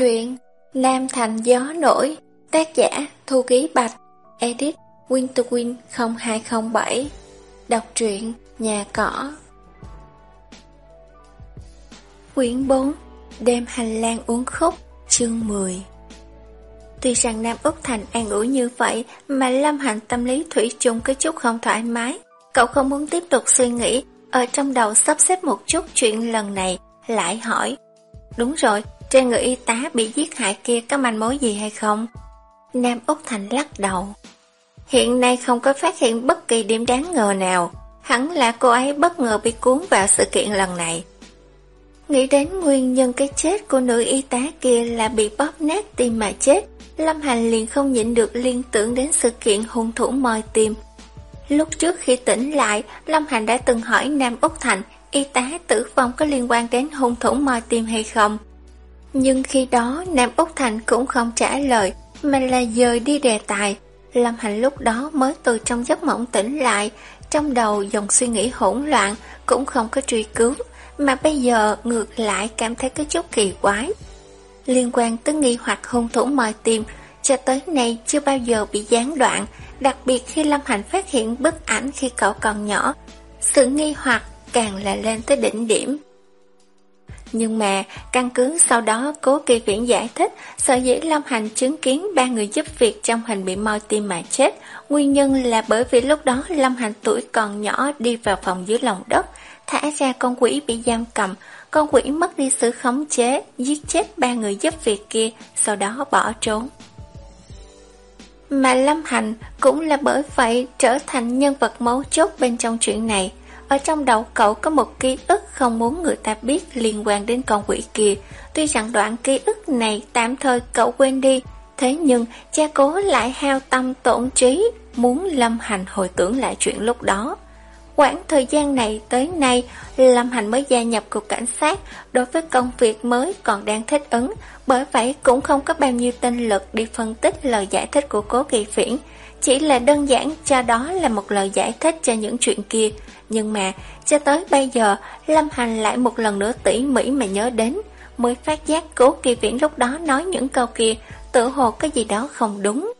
Truyện Nam Thành Gió Nổi Tác giả Thu Ký Bạch Edit winterwind 0207 Đọc truyện Nhà Cỏ Quyển 4 Đêm hành lang uống khúc Chương 10 Tuy rằng Nam Úc Thành an ủi như vậy mà Lâm Hành tâm lý Thủy chung có chút không thoải mái. Cậu không muốn tiếp tục suy nghĩ, ở trong đầu sắp xếp một chút chuyện lần này, lại hỏi. Đúng rồi, trên người y tá bị giết hại kia có manh mối gì hay không? Nam Úc Thành lắc đầu. Hiện nay không có phát hiện bất kỳ điểm đáng ngờ nào. Hẳn là cô ấy bất ngờ bị cuốn vào sự kiện lần này. Nghĩ đến nguyên nhân cái chết của nữ y tá kia là bị bóp nát tim mà chết, Lâm Hành liền không nhịn được liên tưởng đến sự kiện hung thủ moi tim. Lúc trước khi tỉnh lại, Lâm Hành đã từng hỏi Nam Úc Thành y tá tử vong có liên quan đến hung thủ moi tim hay không. Nhưng khi đó, Nam Úc Thành cũng không trả lời, Mà là dời đi đề tài. Lâm Hành lúc đó mới từ trong giấc mộng tỉnh lại. Trong đầu dòng suy nghĩ hỗn loạn Cũng không có truy cứu, Mà bây giờ ngược lại cảm thấy có chút kỳ quái. Liên quan tới nghi hoặc hung thủ mời tìm, Cho tới nay chưa bao giờ bị gián đoạn, Đặc biệt khi Lâm Hành phát hiện bức ảnh khi cậu còn nhỏ. Sự nghi hoặc càng là lên tới đỉnh điểm nhưng mà, căn cứ sau đó cố kỳ viễn giải thích, sở dĩ Lâm Hành chứng kiến ba người giúp việc trong hình bị moi tim mà chết. Nguyên nhân là bởi vì lúc đó Lâm Hành tuổi còn nhỏ đi vào phòng dưới lòng đất, thả ra con quỷ bị giam cầm. Con quỷ mất đi sự khống chế, giết chết ba người giúp việc kia, sau đó bỏ trốn. Mà Lâm Hành cũng là bởi vậy trở thành nhân vật mấu chốt bên trong chuyện này. Ở trong đầu cậu có một ký ức không muốn người ta biết liên quan đến con quỷ kia. Tuy rằng đoạn ký ức này tạm thời cậu quên đi, thế nhưng cha cố lại hao tâm tổn trí, muốn Lâm Hành hồi tưởng lại chuyện lúc đó. Quãng thời gian này tới nay, Lâm Hành mới gia nhập cục cảnh sát, đối với công việc mới còn đang thích ứng, bởi vậy cũng không có bao nhiêu tinh lực đi phân tích lời giải thích của cố kỳ phiển. Chỉ là đơn giản cho đó là một lời giải thích cho những chuyện kia. Nhưng mà, cho tới bây giờ, Lâm Hành lại một lần nữa tỉ mỉ mà nhớ đến, mới phát giác cố kỳ viễn lúc đó nói những câu kia, tự hồ có gì đó không đúng.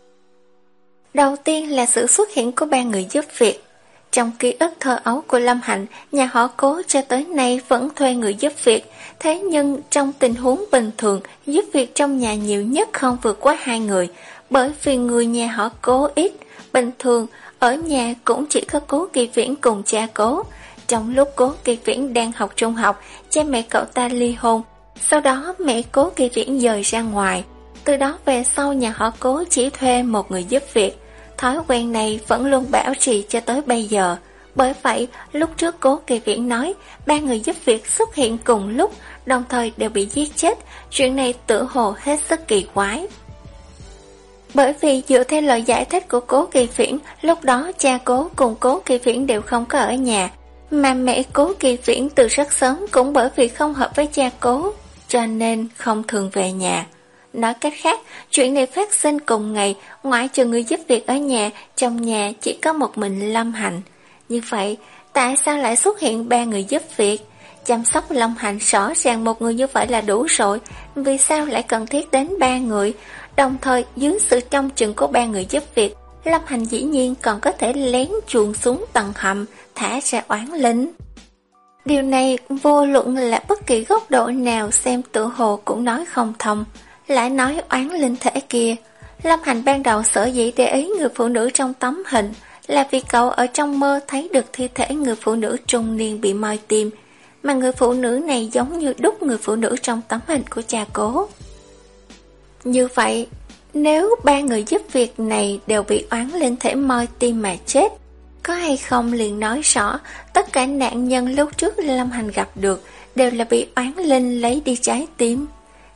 Đầu tiên là sự xuất hiện của ba người giúp việc. Trong ký ức thơ ấu của Lâm Hạnh, nhà họ cố cho tới nay vẫn thuê người giúp việc, thế nhưng trong tình huống bình thường, giúp việc trong nhà nhiều nhất không vượt quá hai người, bởi vì người nhà họ cố ít, bình thường ở nhà cũng chỉ có cố kỳ viễn cùng cha cố. Trong lúc cố kỳ viễn đang học trung học, cha mẹ cậu ta ly hôn. Sau đó mẹ cố kỳ viễn dời ra ngoài. Từ đó về sau nhà họ cố chỉ thuê một người giúp việc. Thói quen này vẫn luôn bảo trì cho tới bây giờ. Bởi vậy, lúc trước cố kỳ viễn nói, ba người giúp việc xuất hiện cùng lúc, đồng thời đều bị giết chết. Chuyện này tự hồ hết sức kỳ quái. Bởi vì dựa theo lời giải thích của cố kỳ phiển, lúc đó cha cố cùng cố kỳ phiển đều không có ở nhà, mà mẹ cố kỳ phiển từ rất sớm cũng bởi vì không hợp với cha cố, cho nên không thường về nhà. Nói cách khác, chuyện này phát sinh cùng ngày, ngoại trừ người giúp việc ở nhà, trong nhà chỉ có một mình Lâm hạnh Như vậy, tại sao lại xuất hiện ba người giúp việc? Chăm sóc Lâm hạnh rõ ràng một người như vậy là đủ rồi, vì sao lại cần thiết đến ba người? Đồng thời dưới sự trông chừng của ba người giúp việc Lâm Hành dĩ nhiên còn có thể lén chuồn xuống tầng hầm Thả ra oán linh Điều này vô luận là bất kỳ góc độ nào xem tự hồ cũng nói không thông Lại nói oán linh thể kia. Lâm Hành ban đầu sở dĩ để ý người phụ nữ trong tấm hình Là vì cậu ở trong mơ thấy được thi thể người phụ nữ trung niên bị moi tim Mà người phụ nữ này giống như đúc người phụ nữ trong tấm hình của cha cố. Như vậy, nếu ba người giúp việc này đều bị oán lên thể moi tim mà chết, có hay không liền nói rõ tất cả nạn nhân lúc trước Lâm Hành gặp được đều là bị oán linh lấy đi trái tim.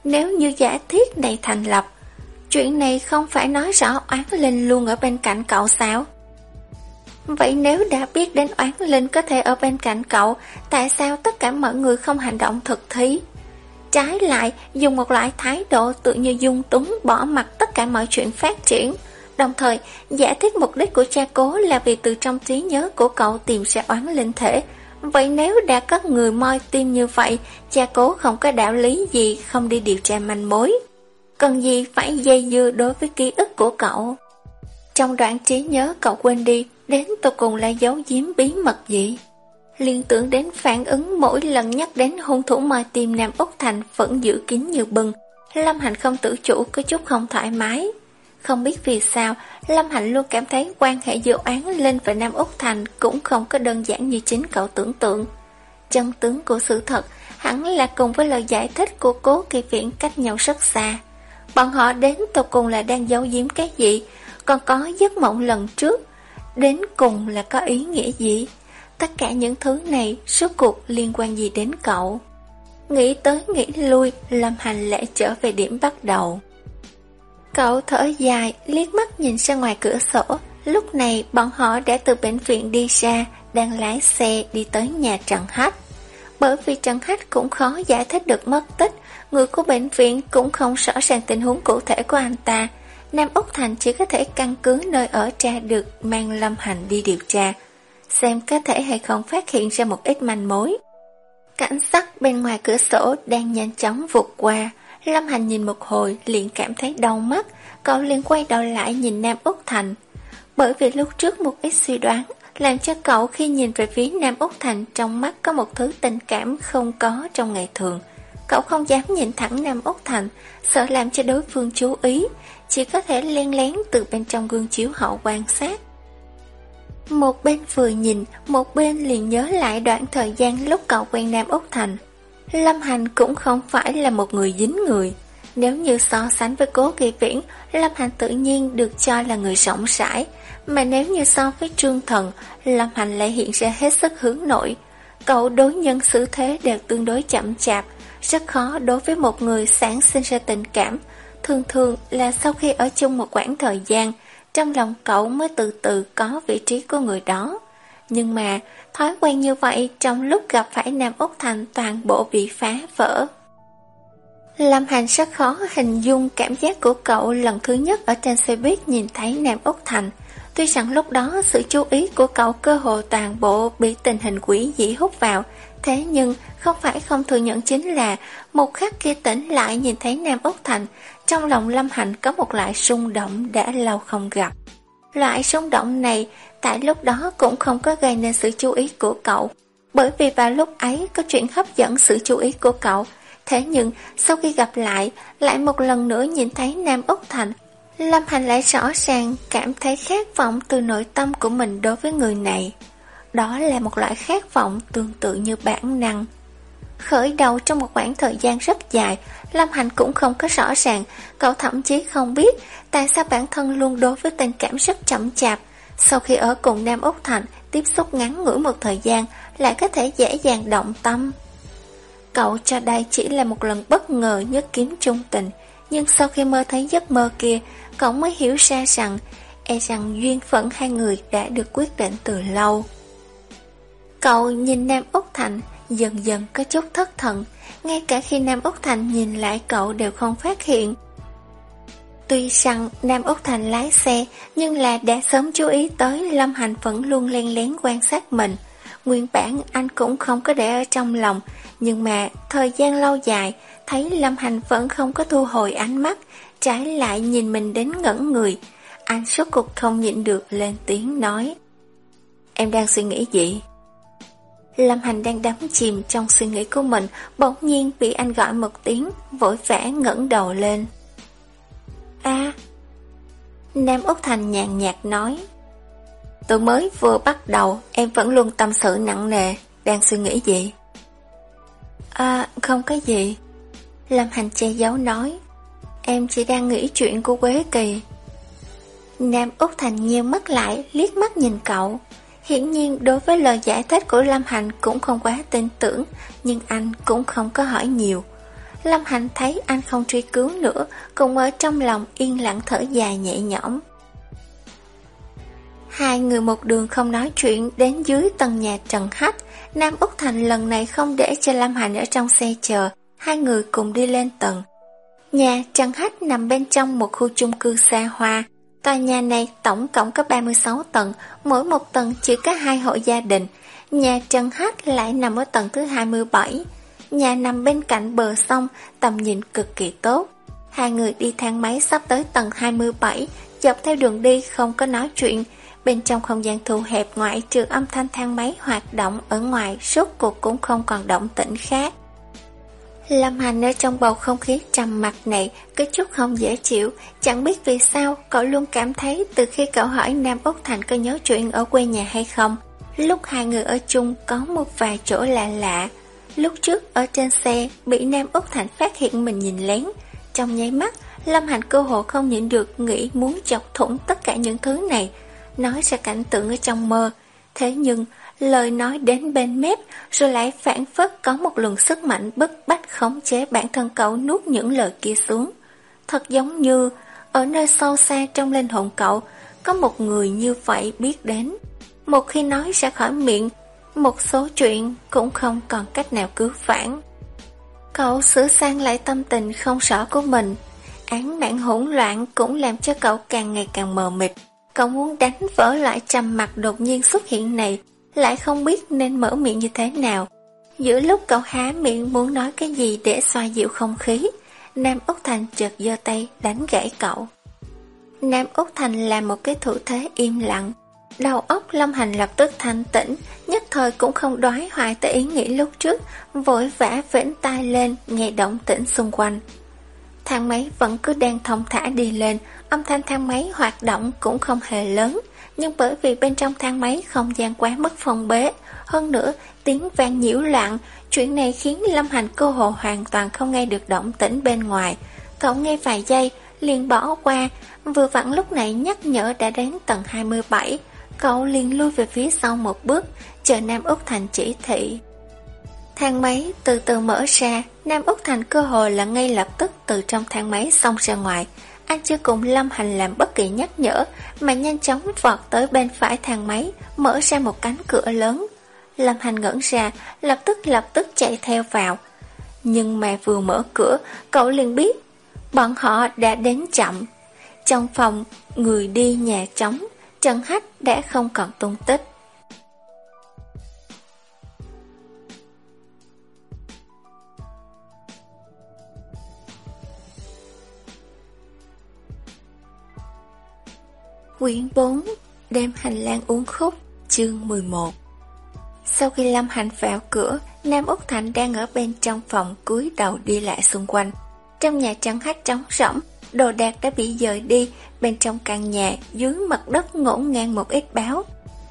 Nếu như giả thiết này thành lập, chuyện này không phải nói rõ oán linh luôn ở bên cạnh cậu sao? Vậy nếu đã biết đến oán linh có thể ở bên cạnh cậu, tại sao tất cả mọi người không hành động thực thí? Trái lại, dùng một loại thái độ tự như dung túng bỏ mặt tất cả mọi chuyện phát triển. Đồng thời, giải thích mục đích của cha cố là vì từ trong trí nhớ của cậu tìm ra oán linh thể. Vậy nếu đã có người moi tim như vậy, cha cố không có đạo lý gì không đi điều tra manh mối. cần gì phải dây dưa đối với ký ức của cậu. Trong đoạn trí nhớ cậu quên đi, đến tôi cùng là giấu giếm bí mật gì. Liên tưởng đến phản ứng mỗi lần nhắc đến hung thủ moi tìm Nam Úc Thành vẫn giữ kín như bừng Lâm Hành không tự chủ có chút không thoải mái. Không biết vì sao, Lâm Hạnh luôn cảm thấy quan hệ dự án Linh và Nam Úc Thành cũng không có đơn giản như chính cậu tưởng tượng. Chân tướng của sự thật hẳn là cùng với lời giải thích của cố kỳ viện cách nhau rất xa. Bọn họ đến tục cùng là đang giấu giếm cái gì, còn có giấc mộng lần trước, đến cùng là có ý nghĩa gì? Tất cả những thứ này suốt cuộc liên quan gì đến cậu? Nghĩ tới nghĩ lui, Lâm Hành lại trở về điểm bắt đầu. Cậu thở dài, liếc mắt nhìn ra ngoài cửa sổ. Lúc này bọn họ đã từ bệnh viện đi ra, đang lái xe đi tới nhà Trần Hách. Bởi vì Trần Hách cũng khó giải thích được mất tích, người của bệnh viện cũng không rõ ràng tình huống cụ thể của anh ta. Nam Úc Thành chỉ có thể căn cứ nơi ở tra được mang Lâm Hành đi điều tra, xem có thể hay không phát hiện ra một ít manh mối. Cảnh sắc bên ngoài cửa sổ đang nhanh chóng vụt qua, Lâm Hành nhìn một hồi liền cảm thấy đau mắt, cậu liền quay đầu lại nhìn Nam Úc Thành. Bởi vì lúc trước một ít suy đoán, làm cho cậu khi nhìn về phía Nam Úc Thành trong mắt có một thứ tình cảm không có trong ngày thường. Cậu không dám nhìn thẳng Nam Úc Thành, sợ làm cho đối phương chú ý, chỉ có thể len lén từ bên trong gương chiếu hậu quan sát. Một bên vừa nhìn, một bên liền nhớ lại đoạn thời gian lúc cậu quen Nam Úc Thành. Lâm Hành cũng không phải là một người dính người. Nếu như so sánh với cố kỳ viễn, Lâm Hành tự nhiên được cho là người rộng rãi, mà nếu như so với Trương Thần, Lâm Hành lại hiện ra hết sức hướng nội. Cậu đối nhân xử thế đều tương đối chậm chạp, rất khó đối với một người sáng sinh ra tình cảm. Thường thường là sau khi ở chung một quãng thời gian, trong lòng cậu mới từ từ có vị trí của người đó. Nhưng mà, thói quen như vậy trong lúc gặp phải Nam Úc Thành toàn bộ bị phá vỡ. Lâm Hành rất khó hình dung cảm giác của cậu lần thứ nhất ở trên xe buýt nhìn thấy Nam Úc Thành. Tuy rằng lúc đó sự chú ý của cậu cơ hồ toàn bộ bị tình hình quỷ dĩ hút vào, thế nhưng không phải không thừa nhận chính là một khắc kia tỉnh lại nhìn thấy Nam Úc Thành, trong lòng Lâm hạnh có một loại sung động đã lâu không gặp. Loại sung động này tại lúc đó cũng không có gây nên sự chú ý của cậu, bởi vì vào lúc ấy có chuyện hấp dẫn sự chú ý của cậu. Thế nhưng sau khi gặp lại, lại một lần nữa nhìn thấy Nam Úc Thành, Lâm Hành lại rõ ràng cảm thấy khát vọng từ nội tâm của mình đối với người này. Đó là một loại khát vọng tương tự như bản năng. Khởi đầu trong một khoảng thời gian rất dài, Lâm Hành cũng không có rõ ràng, cậu thậm chí không biết tại sao bản thân luôn đối với tình cảm rất chậm chạp. Sau khi ở cùng Nam Úc Thành, tiếp xúc ngắn ngủi một thời gian, lại có thể dễ dàng động tâm. Cậu cho đây chỉ là một lần bất ngờ nhất kiếm trung tình, nhưng sau khi mơ thấy giấc mơ kia, cậu mới hiểu ra rằng, e rằng duyên phận hai người đã được quyết định từ lâu. Cậu nhìn Nam Úc Thành, dần dần có chút thất thần, ngay cả khi Nam Úc Thành nhìn lại cậu đều không phát hiện. Tuy rằng Nam Úc Thành lái xe, nhưng là đã sớm chú ý tới Lâm Hành vẫn luôn len lén quan sát mình. Nguyên bản anh cũng không có để ở trong lòng, nhưng mà thời gian lâu dài, thấy Lâm Hành vẫn không có thu hồi ánh mắt, trái lại nhìn mình đến ngẩn người. Anh suốt cuộc không nhịn được lên tiếng nói. Em đang suy nghĩ gì? Lâm Hành đang đắm chìm trong suy nghĩ của mình, bỗng nhiên bị anh gọi một tiếng, vội vã ngẩng đầu lên. a Nam Úc Thành nhàn nhạt nói. Tôi mới vừa bắt đầu, em vẫn luôn tâm sự nặng nề, đang suy nghĩ gì? À, không có gì. Lâm Hành che giấu nói. Em chỉ đang nghĩ chuyện của Quế Kỳ. Nam Úc Thành nheo mắt lại, liếc mắt nhìn cậu. Hiển nhiên đối với lời giải thích của Lâm Hành cũng không quá tin tưởng, nhưng anh cũng không có hỏi nhiều. Lâm Hành thấy anh không truy cứu nữa, cũng ở trong lòng yên lặng thở dài nhẹ nhõm. Hai người một đường không nói chuyện đến dưới tầng nhà Trần Hách, Nam Úc Thành lần này không để cho Lâm Hành ở trong xe chờ, hai người cùng đi lên tầng. Nhà Trần Hách nằm bên trong một khu chung cư xa hoa, Tòa nhà này tổng cộng có 36 tầng, mỗi một tầng chỉ có hai hộ gia đình. Nhà Trần Hát lại nằm ở tầng thứ 27. Nhà nằm bên cạnh bờ sông, tầm nhìn cực kỳ tốt. Hai người đi thang máy sắp tới tầng 27, dọc theo đường đi không có nói chuyện. Bên trong không gian thu hẹp ngoại trừ âm thanh thang máy hoạt động ở ngoài, suốt cuộc cũng không còn động tĩnh khác. Lâm Hành ở trong bầu không khí trầm mặc này có chút không dễ chịu, chẳng biết vì sao cậu luôn cảm thấy từ khi cậu hỏi Nam Úc Thành có nhớ chuyện ở quê nhà hay không, lúc hai người ở chung có một vài chỗ lạ lạ. Lúc trước ở trên xe bị Nam Úc Thành phát hiện mình nhìn lén, trong nháy mắt Lâm Hành cơ hồ không nhịn được nghĩ muốn chọc thủng tất cả những thứ này, nói ra cảnh tượng ở trong mơ. Thế nhưng lời nói đến bên mép rồi lại phản phất có một luồng sức mạnh bức bách khống chế bản thân cậu nuốt những lời kia xuống. Thật giống như ở nơi sâu xa trong linh hồn cậu có một người như vậy biết đến. Một khi nói ra khỏi miệng, một số chuyện cũng không còn cách nào cứu phản. Cậu sửa sang lại tâm tình không rõ của mình. Án mạng hỗn loạn cũng làm cho cậu càng ngày càng mờ mịt. Cậu muốn đánh vỡ lại trầm mặt đột nhiên xuất hiện này lại không biết nên mở miệng như thế nào. Giữa lúc cậu há miệng muốn nói cái gì để xoa dịu không khí, Nam Úc Thành chợt giơ tay đánh gãy cậu. Nam Úc Thành làm một cái thủ thế im lặng. Đầu óc Lâm Hành lập tức thanh tĩnh, nhất thời cũng không đoái hoài tới ý nghĩ lúc trước, vội vã vĩnh tay lên, nghe động tĩnh xung quanh. Thang máy vẫn cứ đang thông thả đi lên, âm thanh thang máy hoạt động cũng không hề lớn, nhưng bởi vì bên trong thang máy không gian quá mất phòng bế, hơn nữa tiếng vang nhiễu loạn, chuyện này khiến Lâm Hành cơ hồ hoàn toàn không nghe được động tĩnh bên ngoài. Cậu nghe vài giây, liền bỏ qua, vừa vặn lúc này nhắc nhở đã đến tầng 27, cậu liền lui về phía sau một bước, chờ Nam Úc Thành chỉ thị. Thang máy từ từ mở ra, Nam Úc Thành cơ hồ là ngay lập tức từ trong thang máy xông ra ngoài, anh chưa cùng Lâm Hành làm bất kỳ nhắc nhở, Mà nhanh chóng vọt tới bên phải thang máy, Mở ra một cánh cửa lớn. Lâm Hành ngẩn ra, Lập tức lập tức chạy theo vào. Nhưng mà vừa mở cửa, Cậu liền biết, Bọn họ đã đến chậm. Trong phòng, Người đi nhà trống, Trần Hách đã không còn tung tích. Quyển 4 Đêm hành lang uống khúc, Chương 11 Sau khi Lâm Hành vào cửa, Nam Úc Thành đang ở bên trong phòng cúi đầu đi lại xung quanh. Trong nhà trắng khách trống rỗng, Đồ đạc đã bị dời đi, Bên trong căn nhà Dưới mặt đất ngổn ngang một ít báo.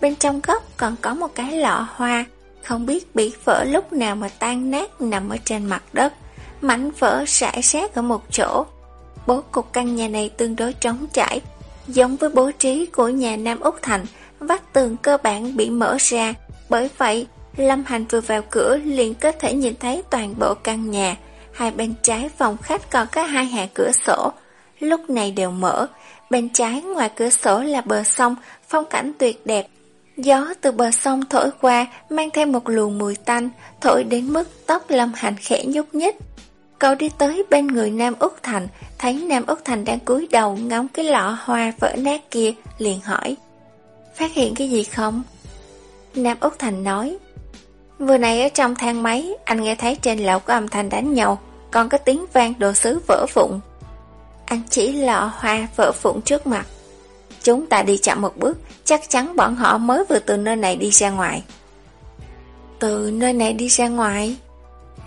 Bên trong góc còn có một cái lọ hoa, Không biết bị vỡ lúc nào mà tan nát Nằm ở trên mặt đất. Mảnh vỡ rải rác ở một chỗ. Bố cục căn nhà này tương đối trống trải Giống với bố trí của nhà Nam Úc Thành, vách tường cơ bản bị mở ra, bởi vậy Lâm Hành vừa vào cửa liền có thể nhìn thấy toàn bộ căn nhà. Hai bên trái phòng khách còn có hai hàng cửa sổ, lúc này đều mở. Bên trái ngoài cửa sổ là bờ sông, phong cảnh tuyệt đẹp. Gió từ bờ sông thổi qua mang thêm một luồng mùi tanh, thổi đến mức tóc Lâm Hành khẽ nhúc nhích. Cậu đi tới bên người Nam Úc Thành, thấy Nam Úc Thành đang cúi đầu ngắm cái lọ hoa vỡ nát kia, liền hỏi. Phát hiện cái gì không? Nam Úc Thành nói. Vừa nãy ở trong thang máy, anh nghe thấy trên lầu có âm thanh đánh nhau, còn có tiếng vang đồ sứ vỡ vụn. Anh chỉ lọ hoa vỡ vụn trước mặt. Chúng ta đi chậm một bước, chắc chắn bọn họ mới vừa từ nơi này đi ra ngoài. Từ nơi này đi ra ngoài?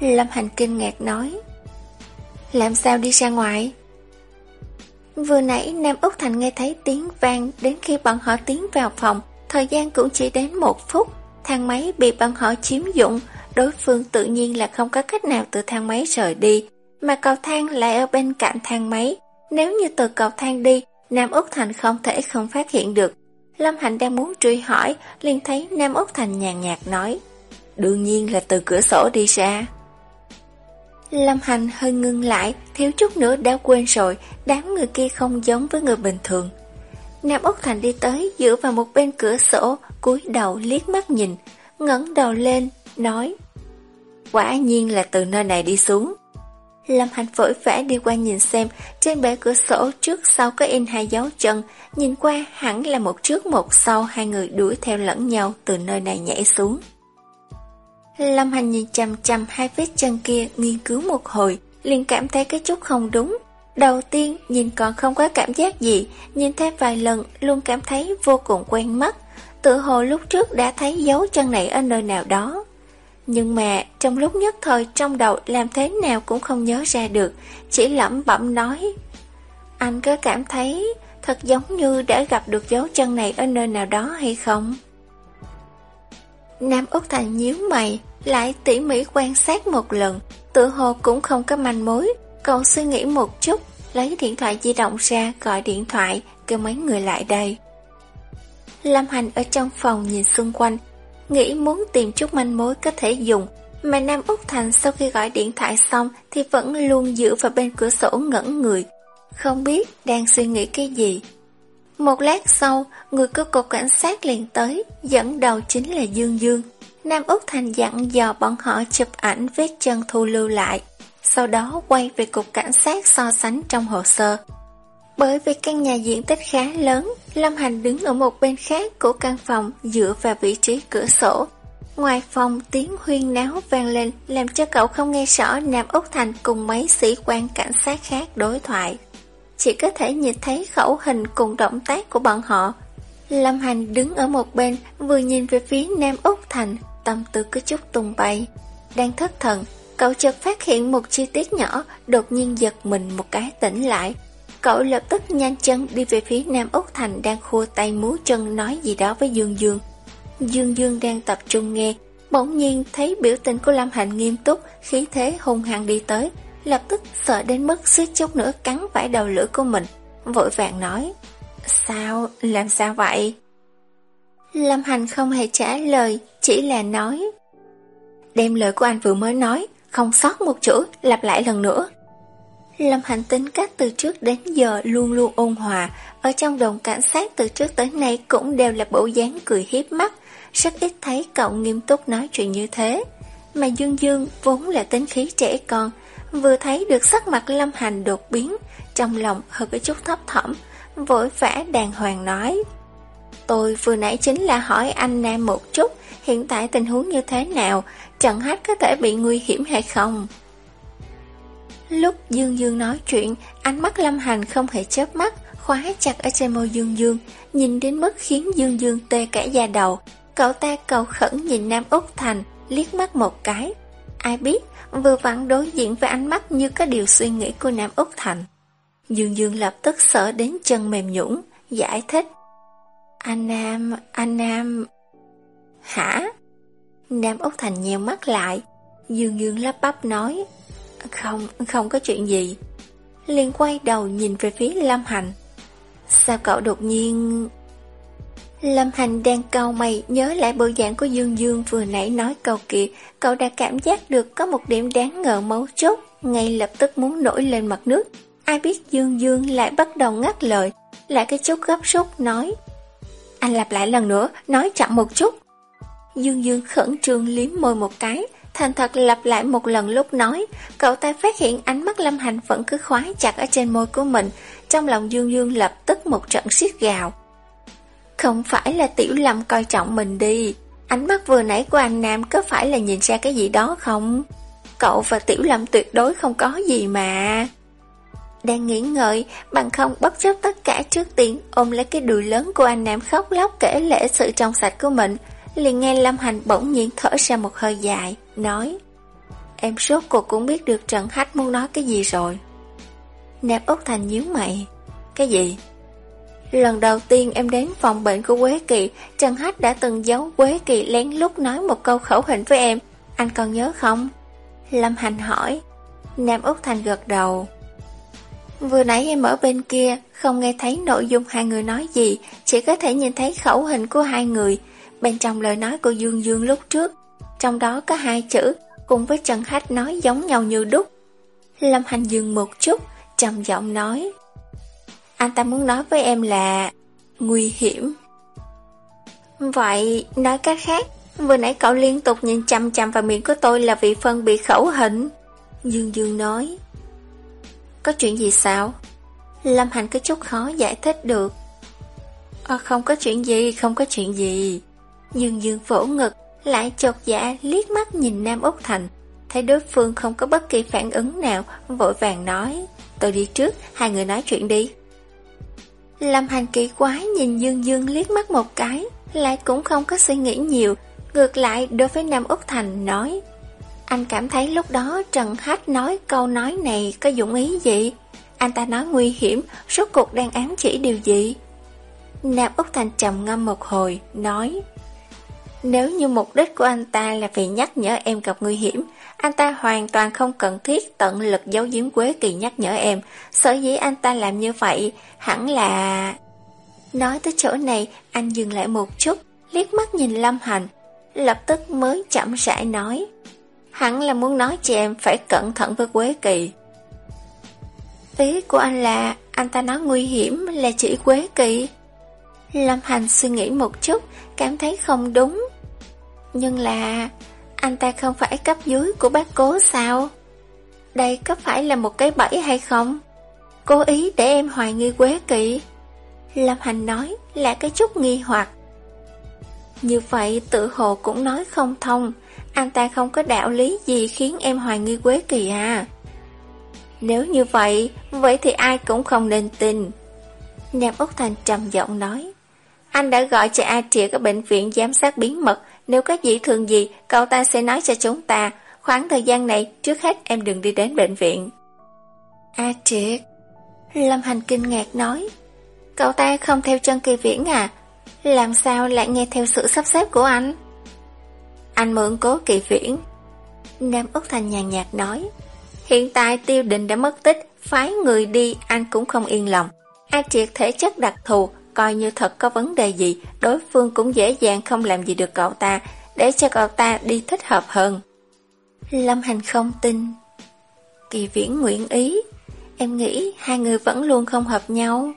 Lâm Hành kinh ngạc nói. Làm sao đi ra ngoài? Vừa nãy Nam Úc Thành nghe thấy tiếng vang đến khi bọn họ tiến vào phòng, thời gian cũng chỉ đến một phút. Thang máy bị bọn họ chiếm dụng, đối phương tự nhiên là không có cách nào từ thang máy rời đi, mà cầu thang lại ở bên cạnh thang máy. Nếu như từ cầu thang đi, Nam Úc Thành không thể không phát hiện được. Lâm Hạnh đang muốn truy hỏi, liền thấy Nam Úc Thành nhàn nhạt nói. Đương nhiên là từ cửa sổ đi ra. Lâm Hành hơi ngưng lại, thiếu chút nữa đã quên rồi, đám người kia không giống với người bình thường. Nam Úc Thành đi tới, dựa vào một bên cửa sổ, cúi đầu liếc mắt nhìn, ngẩng đầu lên, nói Quả nhiên là từ nơi này đi xuống. Lâm Hành vội vã đi qua nhìn xem, trên bể cửa sổ trước sau có in hai dấu chân, nhìn qua hẳn là một trước một sau hai người đuổi theo lẫn nhau từ nơi này nhảy xuống. Lâm Hành nhìn chằm chằm hai vết chân kia nghiên cứu một hồi, liền cảm thấy cái chút không đúng. Đầu tiên nhìn còn không có cảm giác gì, nhìn thêm vài lần luôn cảm thấy vô cùng quen mắt. Tự hồ lúc trước đã thấy dấu chân này ở nơi nào đó. Nhưng mà trong lúc nhất thời trong đầu làm thế nào cũng không nhớ ra được, chỉ lẩm bẩm nói. Anh có cảm thấy thật giống như đã gặp được dấu chân này ở nơi nào đó hay không? Nam Úc Thành nhíu mày, lại tỉ mỉ quan sát một lần, tự hồ cũng không có manh mối, cậu suy nghĩ một chút, lấy điện thoại di động ra gọi điện thoại, kêu mấy người lại đây. Lâm Hành ở trong phòng nhìn xung quanh, nghĩ muốn tìm chút manh mối có thể dùng, mà Nam Úc Thành sau khi gọi điện thoại xong thì vẫn luôn giữ vào bên cửa sổ ngẩn người, không biết đang suy nghĩ cái gì. Một lát sau, người của cục cảnh sát liền tới, dẫn đầu chính là Dương Dương. Nam Úc Thành dặn dò bọn họ chụp ảnh vết chân thu lưu lại, sau đó quay về cục cảnh sát so sánh trong hồ sơ. Bởi vì căn nhà diện tích khá lớn, Lâm Hành đứng ở một bên khác của căn phòng dựa vào vị trí cửa sổ. Ngoài phòng tiếng huyên náo vang lên làm cho cậu không nghe rõ Nam Úc Thành cùng mấy sĩ quan cảnh sát khác đối thoại. Chỉ có thể nhìn thấy khẩu hình cùng động tác của bọn họ. Lâm Hành đứng ở một bên vừa nhìn về phía Nam Úc Thành, tâm tư cứ chút tung bay. Đang thất thần, cậu chợt phát hiện một chi tiết nhỏ, đột nhiên giật mình một cái tỉnh lại. Cậu lập tức nhanh chân đi về phía Nam Úc Thành đang khua tay múa chân nói gì đó với Dương Dương. Dương Dương đang tập trung nghe, bỗng nhiên thấy biểu tình của Lâm Hành nghiêm túc, khí thế hung hăng đi tới, lập tức sợ đến mức suýt chút nữa cắn phải đầu lưỡi của mình, vội vàng nói, Sao, làm sao vậy? Lâm Hành không hề trả lời, chỉ là nói, Đem lời của anh vừa mới nói, không sót một chữ, lặp lại lần nữa. Lâm Hành tính cách từ trước đến giờ luôn luôn ôn hòa, ở trong đồn cảnh sát từ trước tới nay cũng đều là bộ dáng cười hiếp mắt, rất ít thấy cậu nghiêm túc nói chuyện như thế. Mà Dương Dương vốn là tính khí trẻ con, vừa thấy được sắc mặt Lâm Hành đột biến, trong lòng hơi có chút thấp thỏm, vội vã đàng hoàng nói. Tôi vừa nãy chính là hỏi anh Nam một chút, hiện tại tình huống như thế nào, Trần Hát có thể bị nguy hiểm hay không? Lúc Dương Dương nói chuyện, ánh mắt Lâm Hành không hề chớp mắt, khóa chặt ở trên môi Dương Dương, nhìn đến mức khiến Dương Dương tê cả da đầu. Cậu ta cầu khẩn nhìn Nam Úc Thành, liếc mắt một cái. Ai biết, vừa vặn đối diện với ánh mắt như có điều suy nghĩ của Nam Úc Thành. Dương Dương lập tức sợ đến chân mềm nhũn giải thích. Anh Nam, anh Nam... Hả? Nam Úc Thành nheo mắt lại, Dương Dương lắp bắp nói. Không, không có chuyện gì. liền quay đầu nhìn về phía Lâm Hành. Sao cậu đột nhiên... Lâm Hành đang cau mày nhớ lại bộ dạng của Dương Dương vừa nãy nói câu kia, cậu đã cảm giác được có một điểm đáng ngờ mấu chốt, ngay lập tức muốn nổi lên mặt nước. Ai biết Dương Dương lại bắt đầu ngắt lời, lại cái chút gấp rút nói. Anh lặp lại lần nữa, nói chậm một chút. Dương Dương khẩn trương liếm môi một cái, thành thật lặp lại một lần lúc nói, cậu ta phát hiện ánh mắt Lâm Hành vẫn cứ khóa chặt ở trên môi của mình, trong lòng Dương Dương lập tức một trận siết gào. Không phải là Tiểu Lâm coi trọng mình đi, ánh mắt vừa nãy của anh Nam có phải là nhìn ra cái gì đó không? Cậu và Tiểu Lâm tuyệt đối không có gì mà. Đang nghĩ ngợi, bằng không bất chấp tất cả trước tiên ôm lấy cái đùi lớn của anh Nam khóc lóc kể lễ sự trong sạch của mình, liền nghe Lâm Hành bỗng nhiên thở ra một hơi dài, nói Em sốt cuộc cũng biết được Trần Hách muốn nói cái gì rồi. Nạp Úc Thành nhíu mày. Cái gì? Lần đầu tiên em đến phòng bệnh của Quế Kỳ, Trần Hách đã từng giấu Quế Kỳ lén lút nói một câu khẩu hình với em. Anh còn nhớ không? Lâm Hành hỏi. Nam Úc Thành gật đầu. Vừa nãy em ở bên kia, không nghe thấy nội dung hai người nói gì, chỉ có thể nhìn thấy khẩu hình của hai người. Bên trong lời nói của Dương Dương lúc trước, trong đó có hai chữ, cùng với Trần Hách nói giống nhau như đúc. Lâm Hành dừng một chút, trầm giọng nói. Anh ta muốn nói với em là... nguy hiểm. Vậy, nói cách khác, vừa nãy cậu liên tục nhìn chăm chăm vào miệng của tôi là vì phân bị khẩu hình. Dương Dương nói. Có chuyện gì sao? Lâm Hành có chút khó giải thích được. À, không có chuyện gì, không có chuyện gì. Dương Dương vỗ ngực, lại chột dạ liếc mắt nhìn Nam Úc Thành. thấy đối phương không có bất kỳ phản ứng nào, vội vàng nói, tôi đi trước, hai người nói chuyện đi. Lâm Hành kỳ quái nhìn Dương Dương liếc mắt một cái, lại cũng không có suy nghĩ nhiều, ngược lại đối với Nam Úc Thành nói, anh cảm thấy lúc đó Trần Hách nói câu nói này có dụng ý gì? Anh ta nói nguy hiểm, rốt cuộc đang ám chỉ điều gì? Nam Úc Thành trầm ngâm một hồi, nói Nếu như mục đích của anh ta là vì nhắc nhở em gặp nguy hiểm, anh ta hoàn toàn không cần thiết tận lực giấu giếm Quế Kỳ nhắc nhở em. Sở dĩ anh ta làm như vậy, hẳn là... Nói tới chỗ này, anh dừng lại một chút, liếc mắt nhìn Lâm Hành, lập tức mới chậm rãi nói. Hẳn là muốn nói cho em phải cẩn thận với Quế Kỳ. Ý của anh là anh ta nói nguy hiểm là chỉ Quế Kỳ. Lâm Hành suy nghĩ một chút, cảm thấy không đúng. Nhưng là anh ta không phải cấp dưới của bác cố sao? Đây có phải là một cái bẫy hay không? Cố ý để em hoài nghi Quế Kỳ. Lâm Hành nói là cái chút nghi hoặc. Như vậy tự hồ cũng nói không thông, anh ta không có đạo lý gì khiến em hoài nghi Quế Kỳ à. Nếu như vậy, vậy thì ai cũng không nên tin. Nam Úc Thành trầm giọng nói. Anh đã gọi cho A Triệt ở bệnh viện giám sát bí mật, nếu có dị thường gì, cậu ta sẽ nói cho chúng ta. Khoảng thời gian này, trước hết em đừng đi đến bệnh viện. A Triệt Lâm Hành kinh ngạc nói. Cậu ta không theo chân kỳ viễn à? Làm sao lại nghe theo sự sắp xếp của anh? Anh mượn cố kỳ viễn. Nam Úc Thành nhàn nhạt nói. Hiện tại tiêu định đã mất tích Phái người đi anh cũng không yên lòng. A Triệt thể chất đặc thù Coi như thật có vấn đề gì Đối phương cũng dễ dàng không làm gì được cậu ta Để cho cậu ta đi thích hợp hơn Lâm Hành không tin Kỳ viễn nguyện ý Em nghĩ hai người vẫn luôn không hợp nhau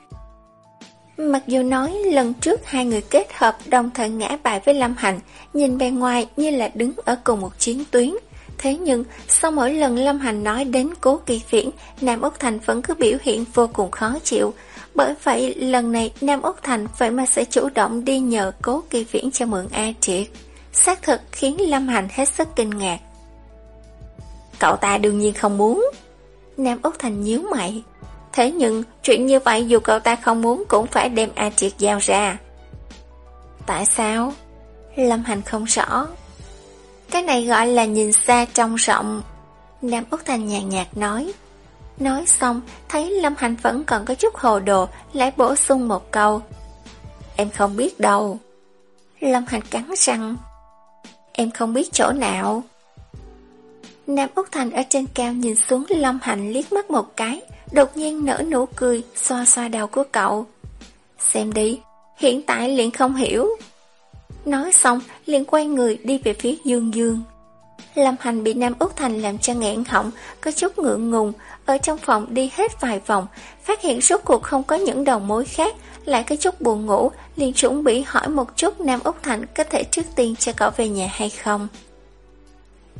Mặc dù nói lần trước hai người kết hợp đồng thời ngã bài với Lâm Hành, nhìn bề ngoài như là đứng ở cùng một chiến tuyến. Thế nhưng, sau mỗi lần Lâm Hành nói đến cố kỳ viễn, Nam Úc Thành vẫn cứ biểu hiện vô cùng khó chịu. Bởi vậy, lần này Nam Úc Thành vậy mà sẽ chủ động đi nhờ cố kỳ viễn cho mượn A Triệt. Xác thực khiến Lâm Hành hết sức kinh ngạc. Cậu ta đương nhiên không muốn. Nam Úc Thành nhíu mày. Thế nhưng, chuyện như vậy dù cậu ta không muốn cũng phải đem A Triệt giao ra. Tại sao? Lâm Hành không rõ. Cái này gọi là nhìn xa trong rộng. Nam Úc Thành nhàn nhạt nói. Nói xong, thấy Lâm Hành vẫn còn có chút hồ đồ, lại bổ sung một câu. Em không biết đâu. Lâm Hành cắn răng. Em không biết chỗ nào. Nam Úc Thành ở trên cao nhìn xuống Lâm Hành liếc mắt một cái, đột nhiên nở nụ cười, xoa xoa đầu của cậu. Xem đi, hiện tại liền không hiểu. Nói xong, liền quay người đi về phía Dương Dương. Lâm Hành bị Nam Úc Thành làm cho nghẹn họng, có chút ngượng ngùng, ở trong phòng đi hết vài vòng, phát hiện suốt cuộc không có những đầu mối khác, lại có chút buồn ngủ, liền chuẩn bị hỏi một chút Nam Úc Thành có thể trước tiên cho cậu về nhà hay không.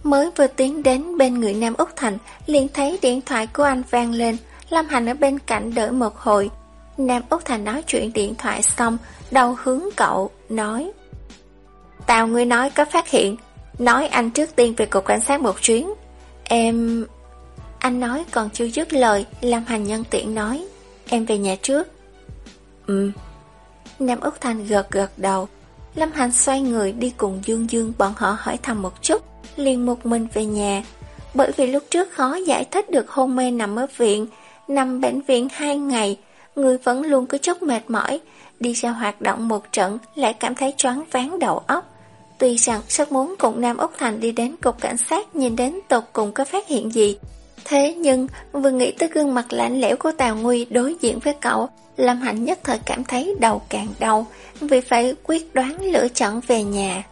Mới vừa tiến đến bên người Nam Úc Thành, liền thấy điện thoại của anh vang lên, Lâm Hành ở bên cạnh đợi một hồi. Nam Úc Thành nói chuyện điện thoại xong, đầu hướng cậu, nói Tao ngươi nói có phát hiện, nói anh trước tiên về cục cảnh sát một chuyến. Em... Anh nói còn chưa dứt lời, Lâm Hành nhân tiện nói Em về nhà trước. Ừ. Nam Úc Thanh gật gật đầu. Lâm Hành xoay người đi cùng Dương Dương bọn họ hỏi thăm một chút, liền một mình về nhà. Bởi vì lúc trước khó giải thích được hôn mê nằm ở viện, nằm bệnh viện hai ngày, người vẫn luôn có chút mệt mỏi, đi ra hoạt động một trận lại cảm thấy choáng váng đầu óc. Tuy rằng rất muốn cùng Nam Úc Thành đi đến cục cảnh sát nhìn đến tột cùng có phát hiện gì. Thế nhưng, vừa nghĩ tới gương mặt lạnh lẽo của Tào Nguy đối diện với cậu, Lâm Hạnh nhất thời cảm thấy đầu càng đau, vì phải quyết đoán lựa chọn về nhà.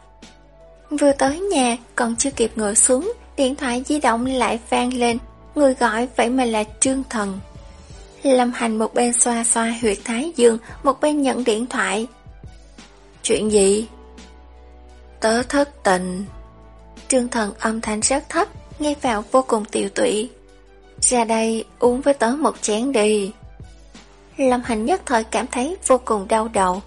Vừa tới nhà, còn chưa kịp ngồi xuống, điện thoại di động lại vang lên, người gọi vậy mà là Trương Thần. Lâm Hành một bên xoa xoa huyệt thái dương, một bên nhận điện thoại. Chuyện gì? Tớ thất tình. Trương Thần âm thanh rất thấp, nghe vào vô cùng tiều tụy. Ra đây uống với tớ một chén đi. Lâm Hành nhất thời cảm thấy vô cùng đau đầu.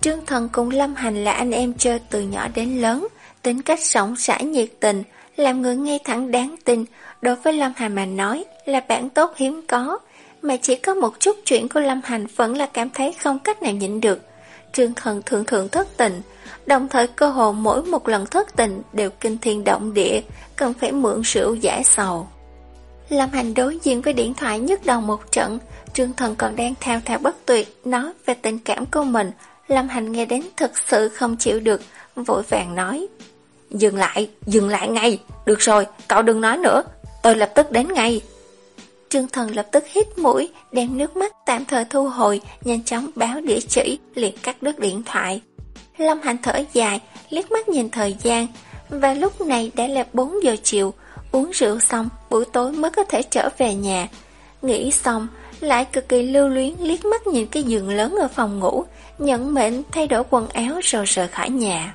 Trương Thần cùng Lâm Hành là anh em chơi từ nhỏ đến lớn, tính cách sống rãi nhiệt tình, Làm người nghe thẳng đáng tin, đối với Lâm Hành mà nói là bản tốt hiếm có, mà chỉ có một chút chuyện của Lâm Hành vẫn là cảm thấy không cách nào nhịn được. Trương Thần thường thường thất tình, đồng thời cơ hồ mỗi một lần thất tình đều kinh thiên động địa, cần phải mượn rượu giải sầu. Lâm Hành đối diện với điện thoại nhức đầu một trận, Trương Thần còn đang thao thao bất tuyệt nói về tình cảm của mình. Lâm Hành nghe đến thực sự không chịu được, vội vàng nói. Dừng lại, dừng lại ngay, được rồi, cậu đừng nói nữa, tôi lập tức đến ngay. Trương Thần lập tức hít mũi, đem nước mắt tạm thời thu hồi, nhanh chóng báo địa chỉ, liền cắt đứt điện thoại. Lâm Hành thở dài, liếc mắt nhìn thời gian, và lúc này đã là 4 giờ chiều, uống rượu xong, buổi tối mới có thể trở về nhà. Nghĩ xong, lại cực kỳ lưu luyến liếc mắt nhìn cái giường lớn ở phòng ngủ, nhận mệnh thay đổi quần áo rồi rời khỏi nhà.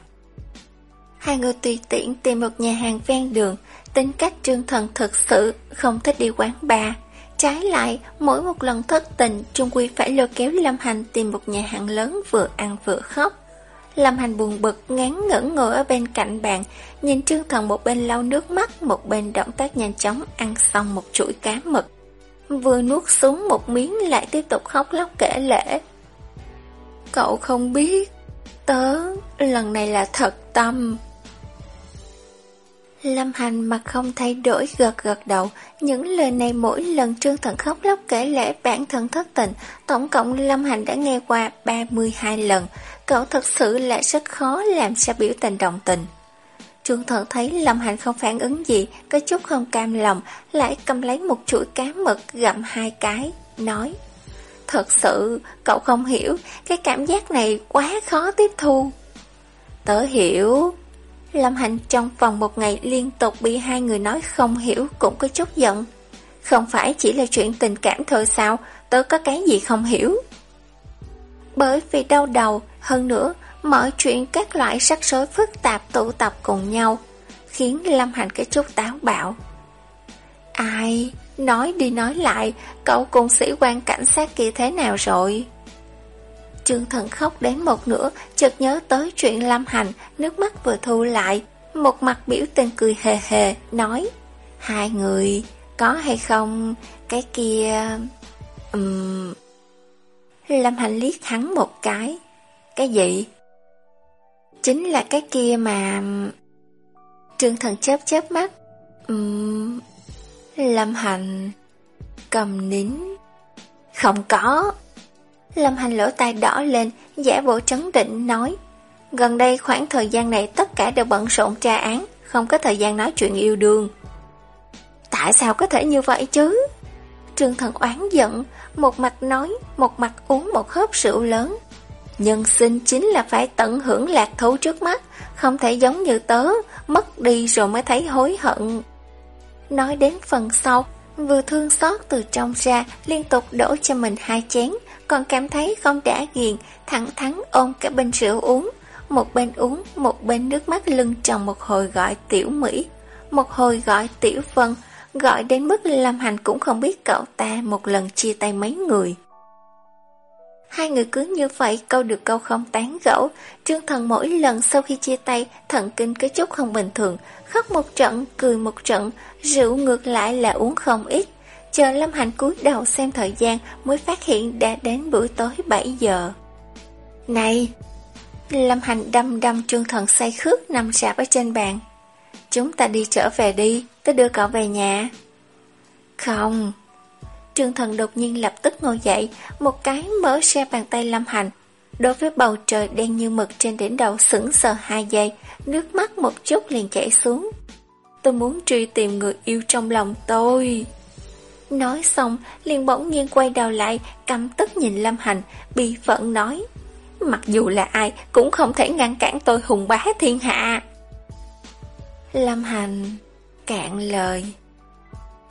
Hai người tùy tiện tìm một nhà hàng ven đường, tính cách trương thần thực sự không thích đi quán bar. Trái lại, mỗi một lần thất tình, Trung Quy phải lôi kéo Lâm Hành tìm một nhà hàng lớn vừa ăn vừa khóc. Lâm Hành buồn bực, ngán ngẩn ngồi ở bên cạnh bạn, nhìn Trương Thần một bên lau nước mắt, một bên động tác nhanh chóng ăn xong một chuỗi cá mực. Vừa nuốt xuống một miếng lại tiếp tục khóc lóc kể lễ. Cậu không biết, tớ lần này là thật tâm. Lâm Hành mặt không thay đổi gật gật đầu, những lời này mỗi lần Trương Thần khóc lóc kể lễ bản thân thất tình, tổng cộng Lâm Hành đã nghe qua 32 lần, cậu thật sự là rất khó làm sao biểu tình đồng tình. Trương Thần thấy Lâm Hành không phản ứng gì, có chút không cam lòng, lại cầm lấy một chuỗi cá mực gặm hai cái, nói Thật sự, cậu không hiểu, cái cảm giác này quá khó tiếp thu. Tớ hiểu, Lâm Hành trong vòng một ngày liên tục bị hai người nói không hiểu cũng có chút giận. Không phải chỉ là chuyện tình cảm thôi sao, tớ có cái gì không hiểu. Bởi vì đau đầu, hơn nữa, mọi chuyện các loại sắc rối phức tạp tụ tập cùng nhau, khiến Lâm Hành cái chút táo bạo. Ai, nói đi nói lại, cậu cùng sĩ quan cảnh sát kia thế nào rồi? Trương Thần khóc đến một nửa, chợt nhớ tới chuyện Lâm Hành, nước mắt vừa thu lại, một mặt biểu tình cười hề hề, nói Hai người, có hay không, cái kia... Ừm... Lâm Hành liếc hắn một cái. Cái gì? Chính là cái kia mà... Trương Thần chớp chớp mắt. Uhm... Lâm Hành... Cầm nín... Không có... Lâm Hành lỗ tai đỏ lên, giả bộ trấn định nói. Gần đây khoảng thời gian này tất cả đều bận rộn tra án, không có thời gian nói chuyện yêu đương. Tại sao có thể như vậy chứ? Trương Thần oán giận, một mặt nói, một mặt uống một hớp rượu lớn. Nhân sinh chính là phải tận hưởng lạc thú trước mắt, không thể giống như tớ, mất đi rồi mới thấy hối hận. Nói đến phần sau, vừa thương xót từ trong ra, liên tục đổ cho mình hai chén, còn cảm thấy không đã ghiền, thẳng thắn ôm cả bình rượu uống. Một bên uống, một bên nước mắt lưng tròng một hồi gọi tiểu Mỹ, một hồi gọi tiểu Vân, gọi đến mức Lâm Hành cũng không biết cậu ta một lần chia tay mấy người. Hai người cứ như vậy câu được câu không tán gẫu, Trương Thần mỗi lần sau khi chia tay, thần kinh cái chút không bình thường, khóc một trận, cười một trận, rượu ngược lại là uống không ít. Chờ Lâm Hành cúi đầu xem thời gian mới phát hiện đã đến buổi tối 7 giờ. Này! Lâm Hành đâm đâm Trương Thần say khước nằm sạp ở trên bàn. Chúng ta đi trở về đi, tôi đưa cậu về nhà. Không! Trương Thần đột nhiên lập tức ngồi dậy, một cái mở ra bàn tay Lâm Hành. Đối với bầu trời đen như mực trên đỉnh đầu sững sờ hai giây, nước mắt một chút liền chảy xuống. Tôi muốn truy tìm người yêu trong lòng tôi. Nói xong, liền bỗng nhiên quay đầu lại, căm tức nhìn Lâm Hành, bị phận nói. Mặc dù là ai, cũng không thể ngăn cản tôi hùng bá thiên hạ. Lâm Hành cạn lời.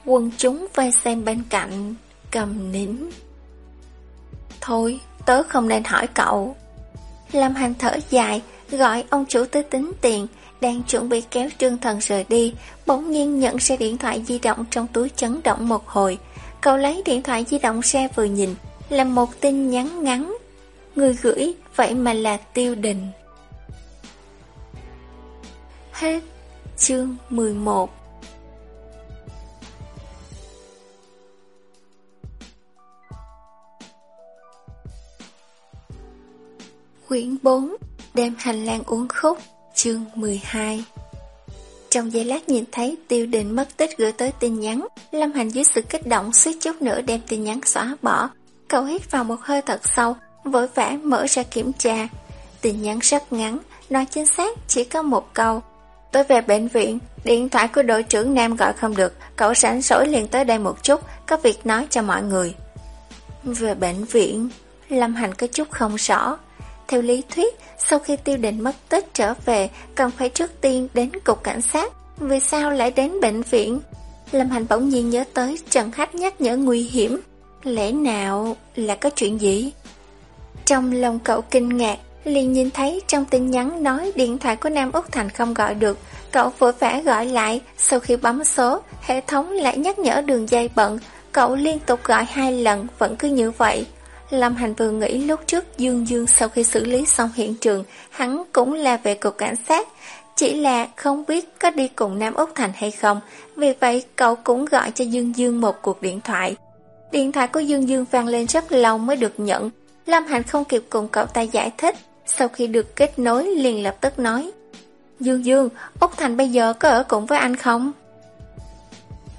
Quân chúng vây xem bên cạnh, cầm nín. Thôi, tớ không nên hỏi cậu. Lâm Hành thở dài, gọi ông chủ tới tính tiền, đang chuẩn bị kéo Trương Thần rời đi, bỗng nhiên nhận ra điện thoại di động trong túi chấn động một hồi. Cậu lấy điện thoại di động ra vừa nhìn, là một tin nhắn ngắn. Người gửi, vậy mà là tiêu đình. Hết Chương 11 Quyển 4 Đêm hành lang uống khúc, Chương 12 Trong giây lát nhìn thấy tiêu Đình mất tích gửi tới tin nhắn, Lâm Hành dưới sự kích động suýt chút nữa đem tin nhắn xóa bỏ. Cậu hít vào một hơi thật sâu, Vội vã mở ra kiểm tra. Tin nhắn rất ngắn, Nói chính xác chỉ có một câu. Tôi về bệnh viện, Điện thoại của đội trưởng Nam gọi không được, Cậu sẵn sỏi liền tới đây một chút, Có việc nói cho mọi người. Về bệnh viện, Lâm Hành có chút không rõ theo lý thuyết, sau khi tiêu định mất tích trở về, cần phải trước tiên đến cục cảnh sát. Vì sao lại đến bệnh viện? Lâm Hành bỗng nhiên nhớ tới Trần Hách nhắc nhở nguy hiểm. Lẽ nào là có chuyện gì? Trong lòng cậu kinh ngạc, liền nhìn thấy trong tin nhắn nói điện thoại của Nam Úc Thành không gọi được. Cậu vội vã gọi lại, sau khi bấm số, hệ thống lại nhắc nhở đường dây bận. Cậu liên tục gọi hai lần, vẫn cứ như vậy. Lâm Hành vừa nghĩ lúc trước Dương Dương sau khi xử lý xong hiện trường, hắn cũng là về cục cảnh sát, chỉ là không biết có đi cùng Nam Úc Thành hay không, vì vậy cậu cũng gọi cho Dương Dương một cuộc điện thoại. Điện thoại của Dương Dương vang lên rất lâu mới được nhận, Lâm Hành không kịp cùng cậu ta giải thích, sau khi được kết nối liền lập tức nói Dương Dương, Úc Thành bây giờ có ở cùng với anh không?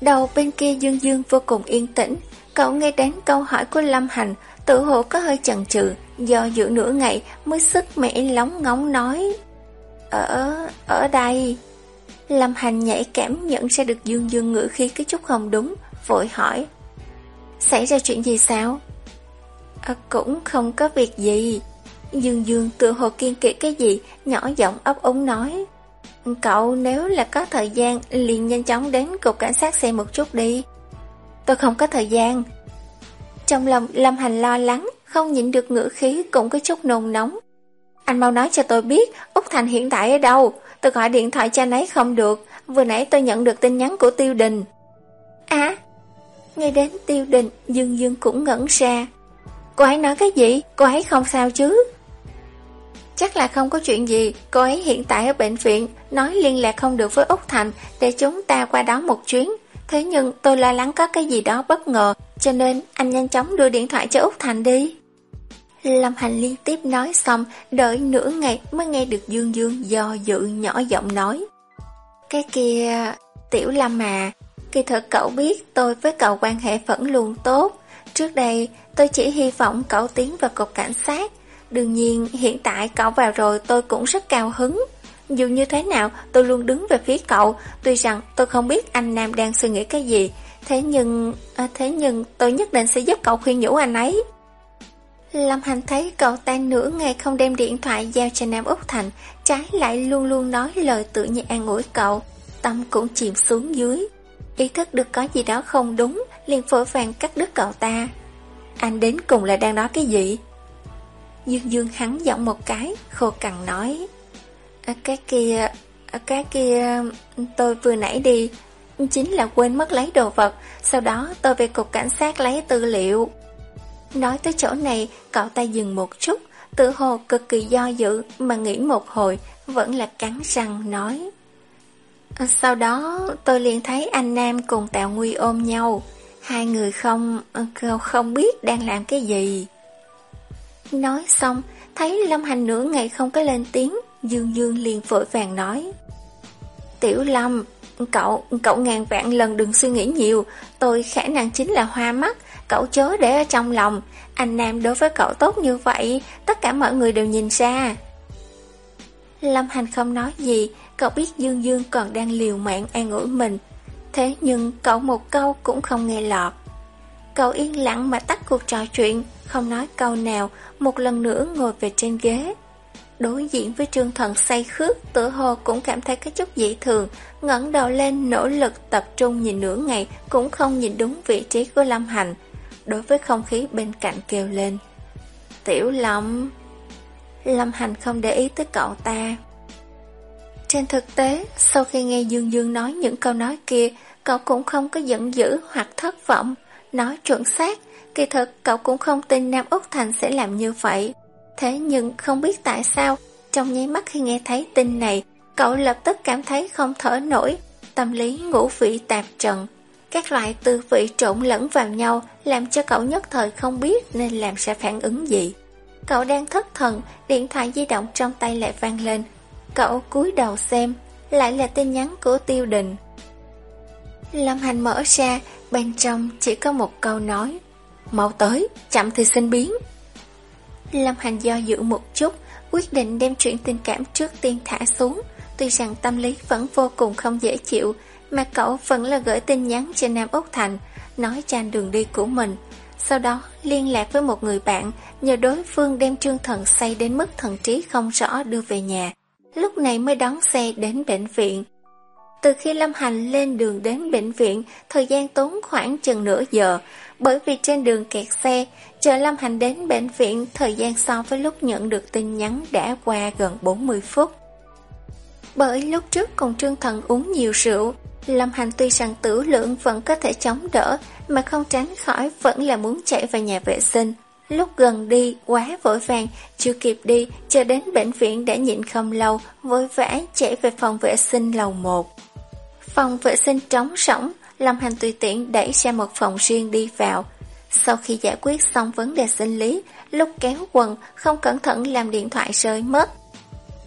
Đầu bên kia Dương Dương vô cùng yên tĩnh, cậu nghe đến câu hỏi của Lâm Hành, Tự hồ có hơi chần chừ Do giữa nửa ngày mới sức mẻ lóng ngóng nói Ở... ở đây. Lâm Hành nhảy cảm nhận ra được Dương Dương ngữ khí cái chút không đúng Vội hỏi Xảy ra chuyện gì sao? À, cũng không có việc gì. Dương Dương tự hồ kiên kỵ cái gì Nhỏ giọng ấp úng nói Cậu nếu là có thời gian liền nhanh chóng đến cục cảnh sát xem một chút đi. Tôi không có thời gian trong lòng Lâm Hành lo lắng, không nhịn được ngữ khí cũng có chút nôn nóng. Anh mau nói cho tôi biết Úc Thành hiện tại ở đâu? Tôi gọi điện thoại cho anh ấy không được. Vừa nãy tôi nhận được tin nhắn của Tiêu Đình. À Nghe đến Tiêu Đình Dương Dương cũng ngẩn ra. Cô ấy nói cái gì? Cô ấy không sao chứ? Chắc là không có chuyện gì. Cô ấy hiện tại ở bệnh viện Nói liên lạc không được với Úc Thành Để chúng ta qua đó một chuyến. Thế nhưng tôi lo lắng có cái gì đó bất ngờ cho nên, anh nhanh chóng đưa điện thoại cho Úc Thành đi. Lâm Hành liên tiếp nói xong, Đợi nửa ngày mới nghe được Dương Dương do dự nhỏ giọng nói. Cái kia, Tiểu Lâm à Kỳ thực cậu biết tôi với cậu quan hệ vẫn luôn tốt. Trước đây, tôi chỉ hy vọng cậu tiến vào cục cảnh sát. Đương nhiên, hiện tại cậu vào rồi tôi cũng rất cao hứng. Dù như thế nào, tôi luôn đứng về phía cậu. Tuy rằng tôi không biết anh Nam đang suy nghĩ cái gì Thế nhưng, à, thế nhưng tôi nhất định sẽ giúp cậu khuyên nhủ anh ấy. Lâm Hành thấy cậu ta nửa ngày không đem điện thoại giao cho Nam Úc Thành, trái lại luôn luôn nói lời tự nhiên an ủi cậu, tâm cũng chìm xuống dưới. Ý thức được có gì đó không đúng, liền vội vàng cắt đứt cậu ta. Anh đến cùng là đang nói cái gì? Dương Dương hắn giọng một cái, khô cằn nói. À, cái kia, à, cái kia, tôi vừa nãy đi, chính là quên mất lấy đồ vật, sau đó tôi về cục cảnh sát lấy tư liệu. Nói tới chỗ này, cậu ta dừng một chút, tự hồ cực kỳ do dự mà nghĩ một hồi, vẫn là cắn răng nói. À, sau đó tôi liền thấy anh Nam cùng Tào Nguy ôm nhau, hai người không à, không biết đang làm cái gì. Nói xong, thấy Lâm Hành nửa ngày không có lên tiếng, Dương Dương liền vội vàng nói. Tiểu Lâm, Cậu, cậu ngàn vạn lần đừng suy nghĩ nhiều, tôi khả năng chính là hoa mắt, cậu chớ để ở trong lòng. Anh Nam đối với cậu tốt như vậy, tất cả mọi người đều nhìn ra. Lâm Hành không nói gì, cậu biết Dương Dương còn đang liều mạng an ủi mình. Thế nhưng cậu một câu cũng không nghe lọt. Cậu yên lặng mà tắt cuộc trò chuyện, không nói câu nào, một lần nữa ngồi về trên ghế. Đối diện với trương thần say khước, tựa hồ cũng cảm thấy cái chút dị thường, ngẩng đầu lên nỗ lực tập trung nhìn nửa ngày cũng không nhìn đúng vị trí của Lâm Hành. Đối với không khí bên cạnh kêu lên. Tiểu Lâm... Lâm Hành không để ý tới cậu ta. Trên thực tế, sau khi nghe Dương Dương nói những câu nói kia, cậu cũng không có giận dữ hoặc thất vọng. Nói chuẩn xác, kỳ thực cậu cũng không tin Nam Úc Thành sẽ làm như vậy. Thế nhưng không biết tại sao, trong nháy mắt khi nghe thấy tin này, Cậu lập tức cảm thấy không thở nổi, tâm lý ngũ vị tạp trần. Các loại tư vị trộn lẫn vào nhau làm cho cậu nhất thời không biết nên làm sẽ phản ứng gì. Cậu đang thất thần, điện thoại di động trong tay lại vang lên. Cậu cúi đầu xem, lại là tin nhắn của tiêu đình. Lâm Hành mở ra, bên trong chỉ có một câu nói. Mau tới, chậm thì sinh biến. Lâm Hành do dự một chút, quyết định đem chuyện tình cảm trước tiên thả xuống. Tuy rằng tâm lý vẫn vô cùng không dễ chịu, mà cậu vẫn là gửi tin nhắn cho Nam Úc Thành, nói cho anh đường đi của mình. Sau đó liên lạc với một người bạn, nhờ đối phương đem trương thần say đến mức thần trí không rõ đưa về nhà. Lúc này mới đón xe đến bệnh viện. Từ khi Lâm Hành lên đường đến bệnh viện, thời gian tốn khoảng chừng nửa giờ, bởi vì trên đường kẹt xe, chờ Lâm Hành đến bệnh viện, thời gian so với lúc nhận được tin nhắn đã qua gần 40 phút. Bởi lúc trước cùng Trương Thần uống nhiều rượu, Lâm Hành tuy rằng tử lượng vẫn có thể chống đỡ, mà không tránh khỏi vẫn là muốn chạy vào nhà vệ sinh. Lúc gần đi, quá vội vàng, chưa kịp đi, chờ đến bệnh viện đã nhịn không lâu, vội vã chạy về phòng vệ sinh lầu 1. Phòng vệ sinh trống rỗng, Lâm Hành tùy tiện đẩy ra một phòng riêng đi vào. Sau khi giải quyết xong vấn đề sinh lý, lúc kéo quần, không cẩn thận làm điện thoại rơi mất.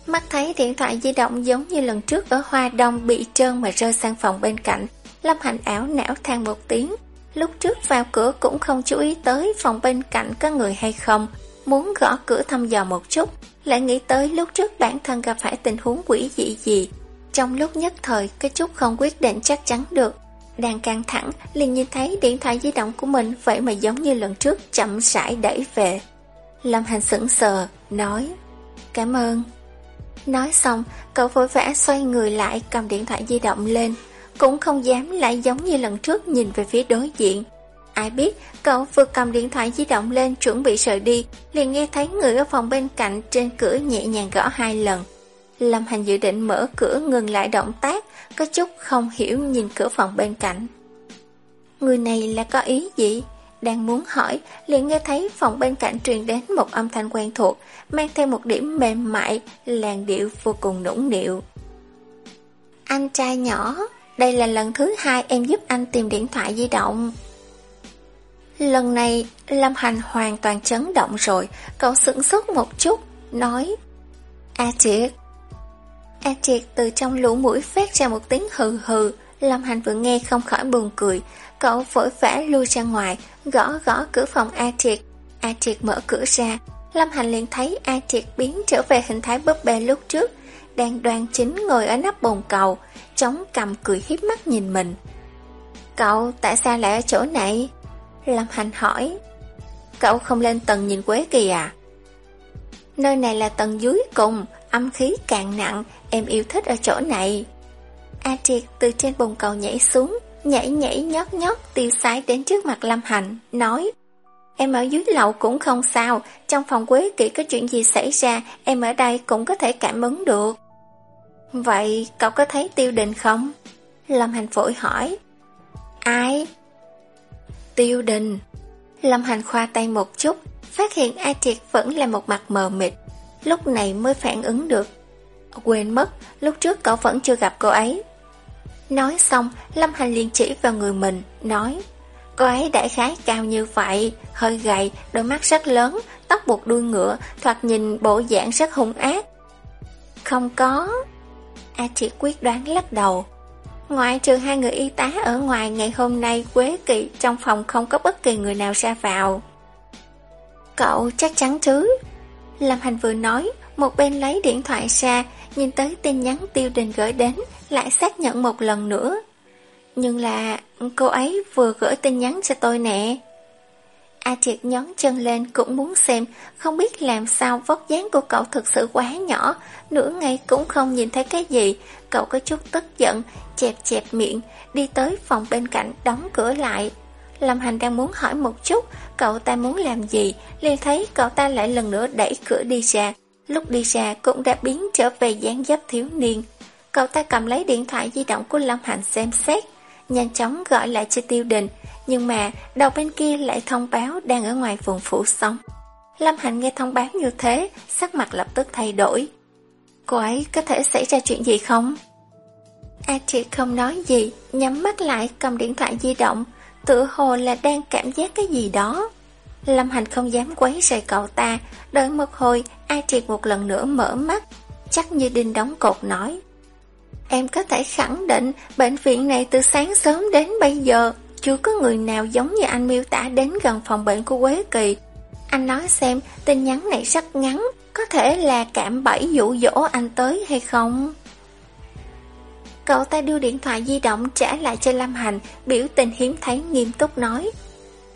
Mắt thấy điện thoại di động giống như lần trước ở Hoa Đông bị trơn mà rơi sang phòng bên cạnh. Lâm Hành ảo não than một tiếng. Lúc trước vào cửa cũng không chú ý tới phòng bên cạnh có người hay không. Muốn gõ cửa thăm dò một chút, lại nghĩ tới lúc trước bản thân gặp phải tình huống quỷ dị gì. Trong lúc nhất thời, cái chút không quyết định chắc chắn được. Đang căng thẳng, liền nhìn thấy điện thoại di động của mình vậy mà giống như lần trước chậm rãi đẩy về. Lâm Hành sững sờ, nói Cảm ơn. Nói xong, cậu vội vã xoay người lại cầm điện thoại di động lên, cũng không dám lại giống như lần trước nhìn về phía đối diện. Ai biết, cậu vừa cầm điện thoại di động lên chuẩn bị rời đi, liền nghe thấy người ở phòng bên cạnh trên cửa nhẹ nhàng gõ hai lần. Lâm Hành dự định mở cửa ngừng lại động tác, có chút không hiểu nhìn cửa phòng bên cạnh. Người này là có ý gì? Đang muốn hỏi, liền nghe thấy phòng bên cạnh truyền đến một âm thanh quen thuộc, mang theo một điểm mềm mại, làn điệu vô cùng nũng nịu. Anh trai nhỏ, đây là lần thứ hai em giúp anh tìm điện thoại di động. Lần này, Lâm Hành hoàn toàn chấn động rồi, cậu sửng sốt một chút, nói à, A Triệt. A Triệt từ trong lũ mũi phát ra một tiếng hừ hừ, Lâm Hành vừa nghe không khỏi buồn cười, cậu vội vã lui ra ngoài, gõ gõ cửa phòng A Triệt. A Triệt mở cửa ra, Lâm Hành liền thấy A Triệt biến trở về hình thái búp bê lúc trước, đang đoan chính ngồi ở nắp bồn cầu, chống cầm cười hiếp mắt nhìn mình. Cậu tại sao lại ở chỗ này? Lâm Hành hỏi. Cậu không lên tầng nhìn Quế Kỳ à? Nơi này là tầng dưới cùng, âm khí càng nặng, em yêu thích ở chỗ này. A Triệt từ trên bồn cầu nhảy xuống, nhảy nhảy nhót nhót tiêu sái đến trước mặt Lâm hạnh nói Em ở dưới lầu cũng không sao, trong phòng quế kỹ có chuyện gì xảy ra, em ở đây cũng có thể cảm ứng được. Vậy cậu có thấy tiêu đình không? Lâm Hành phổi hỏi. Ai? Tiêu đình. Lâm Hành khoa tay một chút, phát hiện A Triệt vẫn là một mặt mờ mịt. Lúc này mới phản ứng được. Quên mất, lúc trước cậu vẫn chưa gặp cô ấy. Nói xong, Lâm Hành liền chỉ vào người mình, nói Cô ấy đại khái cao như vậy, hơi gầy, đôi mắt rất lớn, tóc buộc đuôi ngựa, thoạt nhìn bộ dạng rất hung ác. Không có. A chỉ quyết đoán lắc đầu. Ngoại trừ hai người y tá ở ngoài ngày hôm nay Quế kỵ trong phòng không có bất kỳ người nào ra vào. Cậu chắc chắn chứ? Lâm Hành vừa nói, một bên lấy điện thoại ra, nhìn tới tin nhắn tiêu đình gửi đến, lại xác nhận một lần nữa. Nhưng là cô ấy vừa gửi tin nhắn cho tôi nè. A Triệt nhón chân lên cũng muốn xem, không biết làm sao vóc dáng của cậu thực sự quá nhỏ, nửa ngày cũng không nhìn thấy cái gì. Cậu có chút tức giận, chẹp chẹp miệng, đi tới phòng bên cạnh đóng cửa lại. Lâm Hành đang muốn hỏi một chút, cậu ta muốn làm gì, liền thấy cậu ta lại lần nữa đẩy cửa đi ra. Lúc đi ra cũng đã biến trở về dáng dấp thiếu niên. Cậu ta cầm lấy điện thoại di động của Lâm Hành xem xét, nhanh chóng gọi lại cho tiêu đình, nhưng mà đầu bên kia lại thông báo đang ở ngoài vùng phủ xong. Lâm Hành nghe thông báo như thế, sắc mặt lập tức thay đổi. Cô ấy có thể xảy ra chuyện gì không? A Triệt không nói gì, nhắm mắt lại cầm điện thoại di động, tự hồ là đang cảm giác cái gì đó. Lâm Hành không dám quấy rầy cậu ta, đợi một hồi, A Triệt một lần nữa mở mắt, chắc như đinh đóng cột nói. Em có thể khẳng định bệnh viện này từ sáng sớm đến bây giờ chưa có người nào giống như anh miêu tả đến gần phòng bệnh của Quế Kỳ. Anh nói xem tin nhắn này rất ngắn, có thể là cảm bẫy dụ dỗ anh tới hay không? Cậu ta đưa điện thoại di động trả lại cho Lâm Hành, biểu tình hiếm thấy nghiêm túc nói.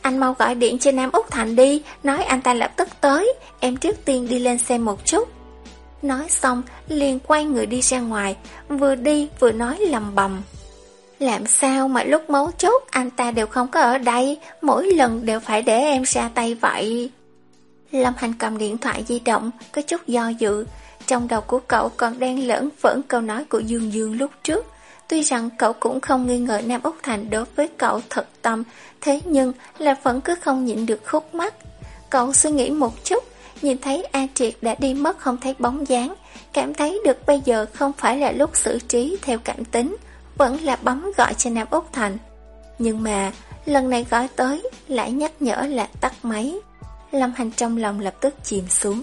Anh mau gọi điện cho Nam Úc Thành đi, nói anh ta lập tức tới, em trước tiên đi lên xem một chút. Nói xong, liền quay người đi ra ngoài, vừa đi vừa nói lầm bầm. Làm sao mà lúc mấu chốt anh ta đều không có ở đây, mỗi lần đều phải để em ra tay vậy? Lâm Hành cầm điện thoại di động, có chút do dự, trong đầu của cậu còn đang lẫn vẫn câu nói của Dương Dương lúc trước. Tuy rằng cậu cũng không nghi ngờ Nam Úc Thành đối với cậu thật tâm, thế nhưng là vẫn cứ không nhịn được khúc mắt. Cậu suy nghĩ một chút, nhìn thấy A Triệt đã đi mất không thấy bóng dáng, cảm thấy được bây giờ không phải là lúc xử trí theo cảm tính, vẫn là bấm gọi cho Nam Úc Thành. Nhưng mà, lần này gọi tới, lại nhắc nhở là tắt máy. Lâm Hành trong lòng lập tức chìm xuống.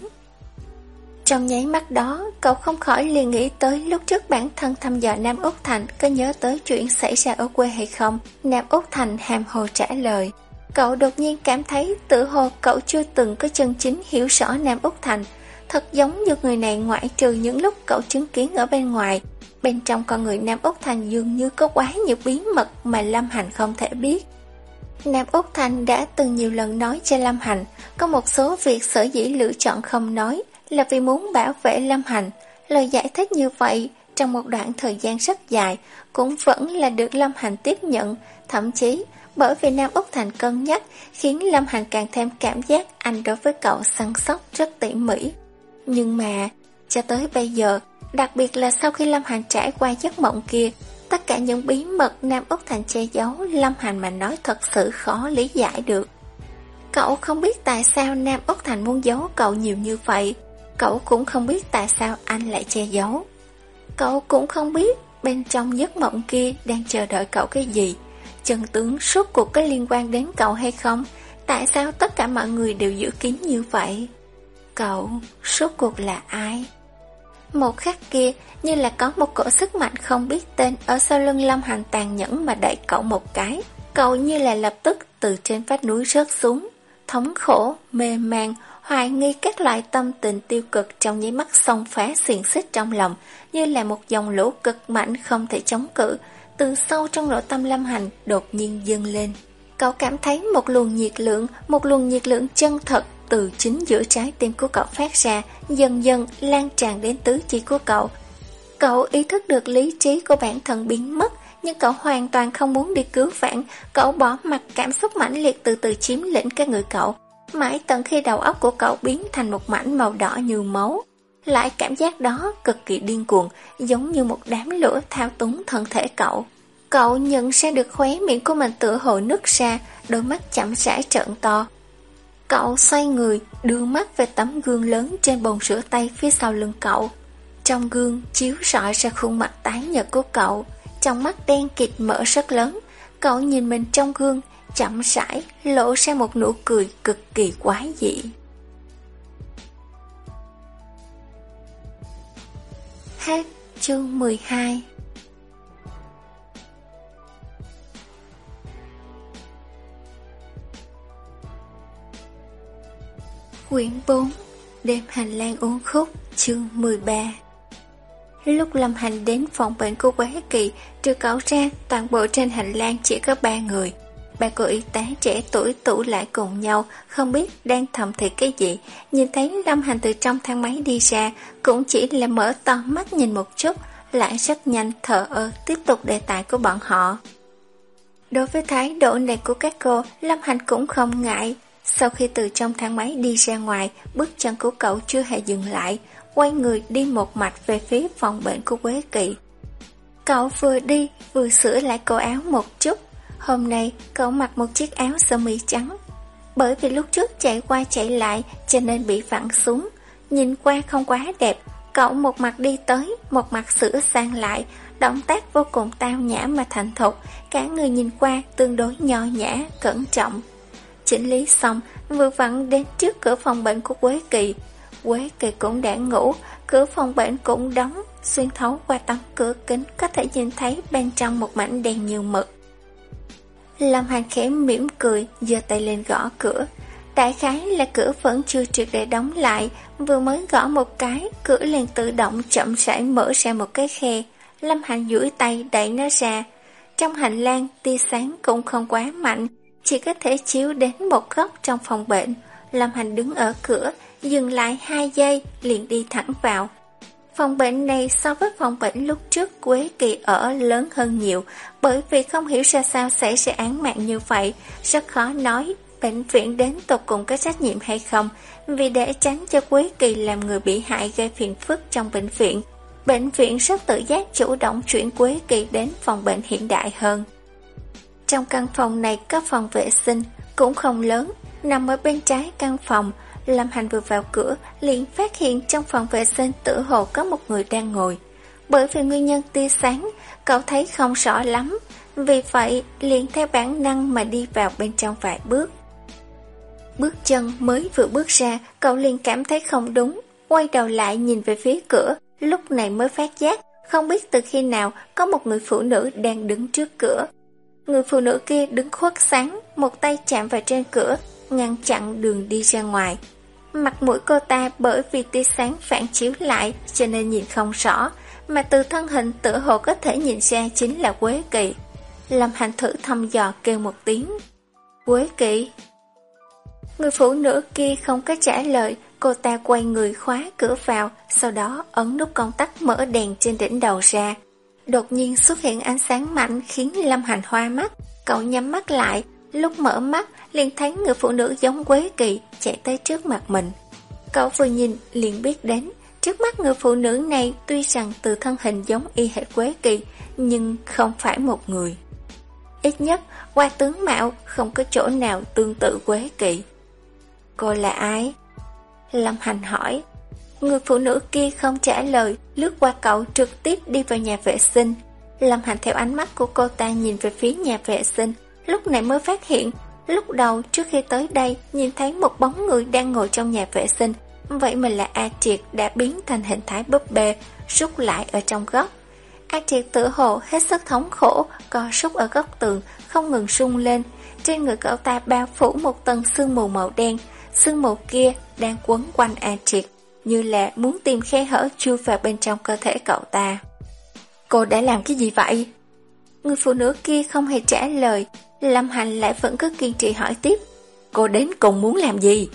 Trong nháy mắt đó, cậu không khỏi liền nghĩ tới lúc trước bản thân thăm dò Nam Úc Thành có nhớ tới chuyện xảy ra ở quê hay không. Nam Úc Thành hàm hồ trả lời. Cậu đột nhiên cảm thấy tự hồ cậu chưa từng có chân chính hiểu rõ Nam Úc Thành. Thật giống như người này ngoại trừ những lúc cậu chứng kiến ở bên ngoài. Bên trong con người Nam Úc Thành dường như có quá nhiều bí mật mà Lâm Hành không thể biết. Nam Úc Thành đã từng nhiều lần nói cho Lâm Hành, có một số việc sở dĩ lựa chọn không nói, là vì muốn bảo vệ Lâm Hành. Lời giải thích như vậy trong một đoạn thời gian rất dài cũng vẫn là được Lâm Hành tiếp nhận, thậm chí bởi vì Nam Úc Thành cân nhắc khiến Lâm Hành càng thêm cảm giác anh đối với cậu săn sóc rất tỉ mỉ. Nhưng mà, cho tới bây giờ, đặc biệt là sau khi Lâm Hành trải qua giấc mộng kia, tất cả những bí mật Nam Úc Thành che giấu Lâm Hành mà nói thật sự khó lý giải được. Cậu không biết tại sao Nam Úc Thành muốn giấu cậu nhiều như vậy, Cậu cũng không biết tại sao anh lại che giấu. Cậu cũng không biết bên trong giấc mộng kia đang chờ đợi cậu cái gì. Chân tướng suốt cuộc có liên quan đến cậu hay không? Tại sao tất cả mọi người đều giữ kín như vậy? Cậu suốt cuộc là ai? Một khắc kia như là có một cỗ sức mạnh không biết tên Ở sau lưng Lâm Hành tàn nhẫn mà đẩy cậu một cái. Cậu như là lập tức từ trên vách núi rớt xuống Thống khổ, mê man, hoài nghi các loại tâm tình tiêu cực trong nháy mắt xông phá xiềng xích trong lòng, như là một dòng lũ cực mạnh không thể chống cự, từ sâu trong nội tâm lâm hành đột nhiên dâng lên. Cậu cảm thấy một luồng nhiệt lượng, một luồng nhiệt lượng chân thật từ chính giữa trái tim của cậu phát ra, dần dần lan tràn đến tứ chi của cậu. Cậu ý thức được lý trí của bản thân biến mất, nhưng cậu hoàn toàn không muốn đi cứu vãn, cậu bỏ mặc cảm xúc mãnh liệt từ từ chiếm lĩnh cái người cậu. Mãi tận khi đầu óc của cậu biến thành một mảnh màu đỏ như máu. Lại cảm giác đó cực kỳ điên cuồng, Giống như một đám lửa thao túng thân thể cậu. Cậu nhận ra được khóe miệng của mình tựa hồ nứt ra, Đôi mắt chậm rãi trợn to. Cậu xoay người, Đưa mắt về tấm gương lớn Trên bồn rửa tay phía sau lưng cậu. Trong gương chiếu rọi ra khuôn mặt tái nhợt của cậu. Trong mắt đen kịt mở rất lớn, Cậu nhìn mình trong gương chậm rãi lộ ra một nụ cười cực kỳ quái dị. Hết chương 12 Quyển 4 Đêm hành lang uống khúc, Chương 13 Lúc Lâm Hành đến phòng bệnh của Quế Kỳ, Trừ cậu ra, Toàn bộ trên hành lang chỉ có ba người. Ba cô y tá trẻ tuổi tụ lại cùng nhau, không biết đang thầm thì cái gì. Nhìn thấy Lâm Hành từ trong thang máy đi ra, cũng chỉ là mở to mắt nhìn một chút, lại rất nhanh thở ơ tiếp tục đề tài của bọn họ. Đối với thái độ này của các cô, Lâm Hành cũng không ngại. Sau khi từ trong thang máy đi ra ngoài, bước chân của cậu chưa hề dừng lại, quay người đi một mạch về phía phòng bệnh của Quế Kỵ. Cậu vừa đi, vừa sửa lại cổ áo một chút, Hôm nay cậu mặc một chiếc áo sơ mi trắng Bởi vì lúc trước chạy qua chạy lại Cho nên bị vặn xuống Nhìn qua không quá đẹp Cậu một mặt đi tới, một mặt sửa sang lại, động tác vô cùng tao nhã mà thành thục, cả người nhìn qua tương đối nho nhã, cẩn trọng. Chỉnh lý xong, vừa vặn đến trước cửa phòng bệnh của Quế Kỳ. Quế Kỳ cũng đã ngủ, cửa phòng bệnh cũng đóng, xuyên thấu qua tấm cửa kính có thể nhìn thấy bên trong một mảnh đèn nhiều mực. Lâm Hoàng khẽ mỉm cười, giơ tay lên gõ cửa. Đại khái là cửa vẫn chưa triệt để đóng lại, vừa mới gõ một cái, cửa liền tự động chậm rãi mở ra một cái khe. Lâm Hành duỗi tay đẩy nó ra. Trong hành lang, tia sáng cũng không quá mạnh, chỉ có thể chiếu đến một góc trong phòng bệnh. Lâm Hành đứng ở cửa, dừng lại hai giây, liền đi thẳng vào. Phòng bệnh này so với phòng bệnh lúc trước Quế Kỳ ở lớn hơn nhiều, bởi vì không hiểu ra sao xảy ra án mạng như vậy, rất khó nói bệnh viện đến tột cùng có trách nhiệm hay không, vì để tránh cho Quế Kỳ làm người bị hại gây phiền phức trong bệnh viện. Bệnh viện rất tự giác chủ động chuyển Quế Kỳ đến phòng bệnh hiện đại hơn. Trong căn phòng này có phòng vệ sinh, cũng không lớn, nằm ở bên trái căn phòng, Lâm Hành vừa vào cửa, liền phát hiện trong phòng vệ sinh tự hồ có một người đang ngồi. Bởi vì nguyên nhân tia sáng, cậu thấy không rõ lắm, vì vậy liền theo bản năng mà đi vào bên trong vài bước. Bước chân mới vừa bước ra, cậu liền cảm thấy không đúng, quay đầu lại nhìn về phía cửa, lúc này mới phát giác, không biết từ khi nào có một người phụ nữ đang đứng trước cửa. Người phụ nữ kia đứng khuất sáng, một tay chạm vào trên cửa, ngăn chặn đường đi ra ngoài. Mặt mũi cô ta bởi vì tia sáng phản chiếu lại cho nên nhìn không rõ, mà từ thân hình tự hồ có thể nhìn ra chính là Quế Kỳ. Lâm Hành thử thăm dò kêu một tiếng. Quế Kỳ. Người phụ nữ kia không có trả lời, cô ta quay người khóa cửa vào, sau đó ấn nút công tắc mở đèn trên đỉnh đầu ra. Đột nhiên xuất hiện ánh sáng mạnh khiến Lâm Hành hoa mắt, cậu nhắm mắt lại, lúc mở mắt liền thấy người phụ nữ giống Quế Kỳ chạy tới trước mặt mình. Cậu vừa nhìn liền biết đến, trước mắt người phụ nữ này tuy rằng từ thân hình giống y hệ Quế Kỳ, nhưng không phải một người. Ít nhất, qua tướng mạo không có chỗ nào tương tự Quế Kỳ. Cô là ai? Lâm Hành hỏi. Người phụ nữ kia không trả lời, lướt qua cậu trực tiếp đi vào nhà vệ sinh. Lâm Hành theo ánh mắt của cô ta nhìn về phía nhà vệ sinh, lúc này mới phát hiện Lúc đầu, trước khi tới đây, Nhìn thấy một bóng người đang ngồi trong nhà vệ sinh. Vậy mình là A Triệt đã biến thành hình thái búp bê, Rút lại ở trong góc. A Triệt tự hồ hết sức thống khổ, Co rút ở góc tường, Không ngừng sung lên. Trên người cậu ta bao phủ một tầng sương mù màu đen. Sương mù kia đang quấn quanh A Triệt, Như là muốn tìm khe hở chui vào bên trong cơ thể cậu ta. Cô đã làm cái gì vậy? Người phụ nữ kia không hề trả lời. Lâm Hành lại vẫn cứ kiên trì hỏi tiếp. Cô đến cùng muốn làm gì?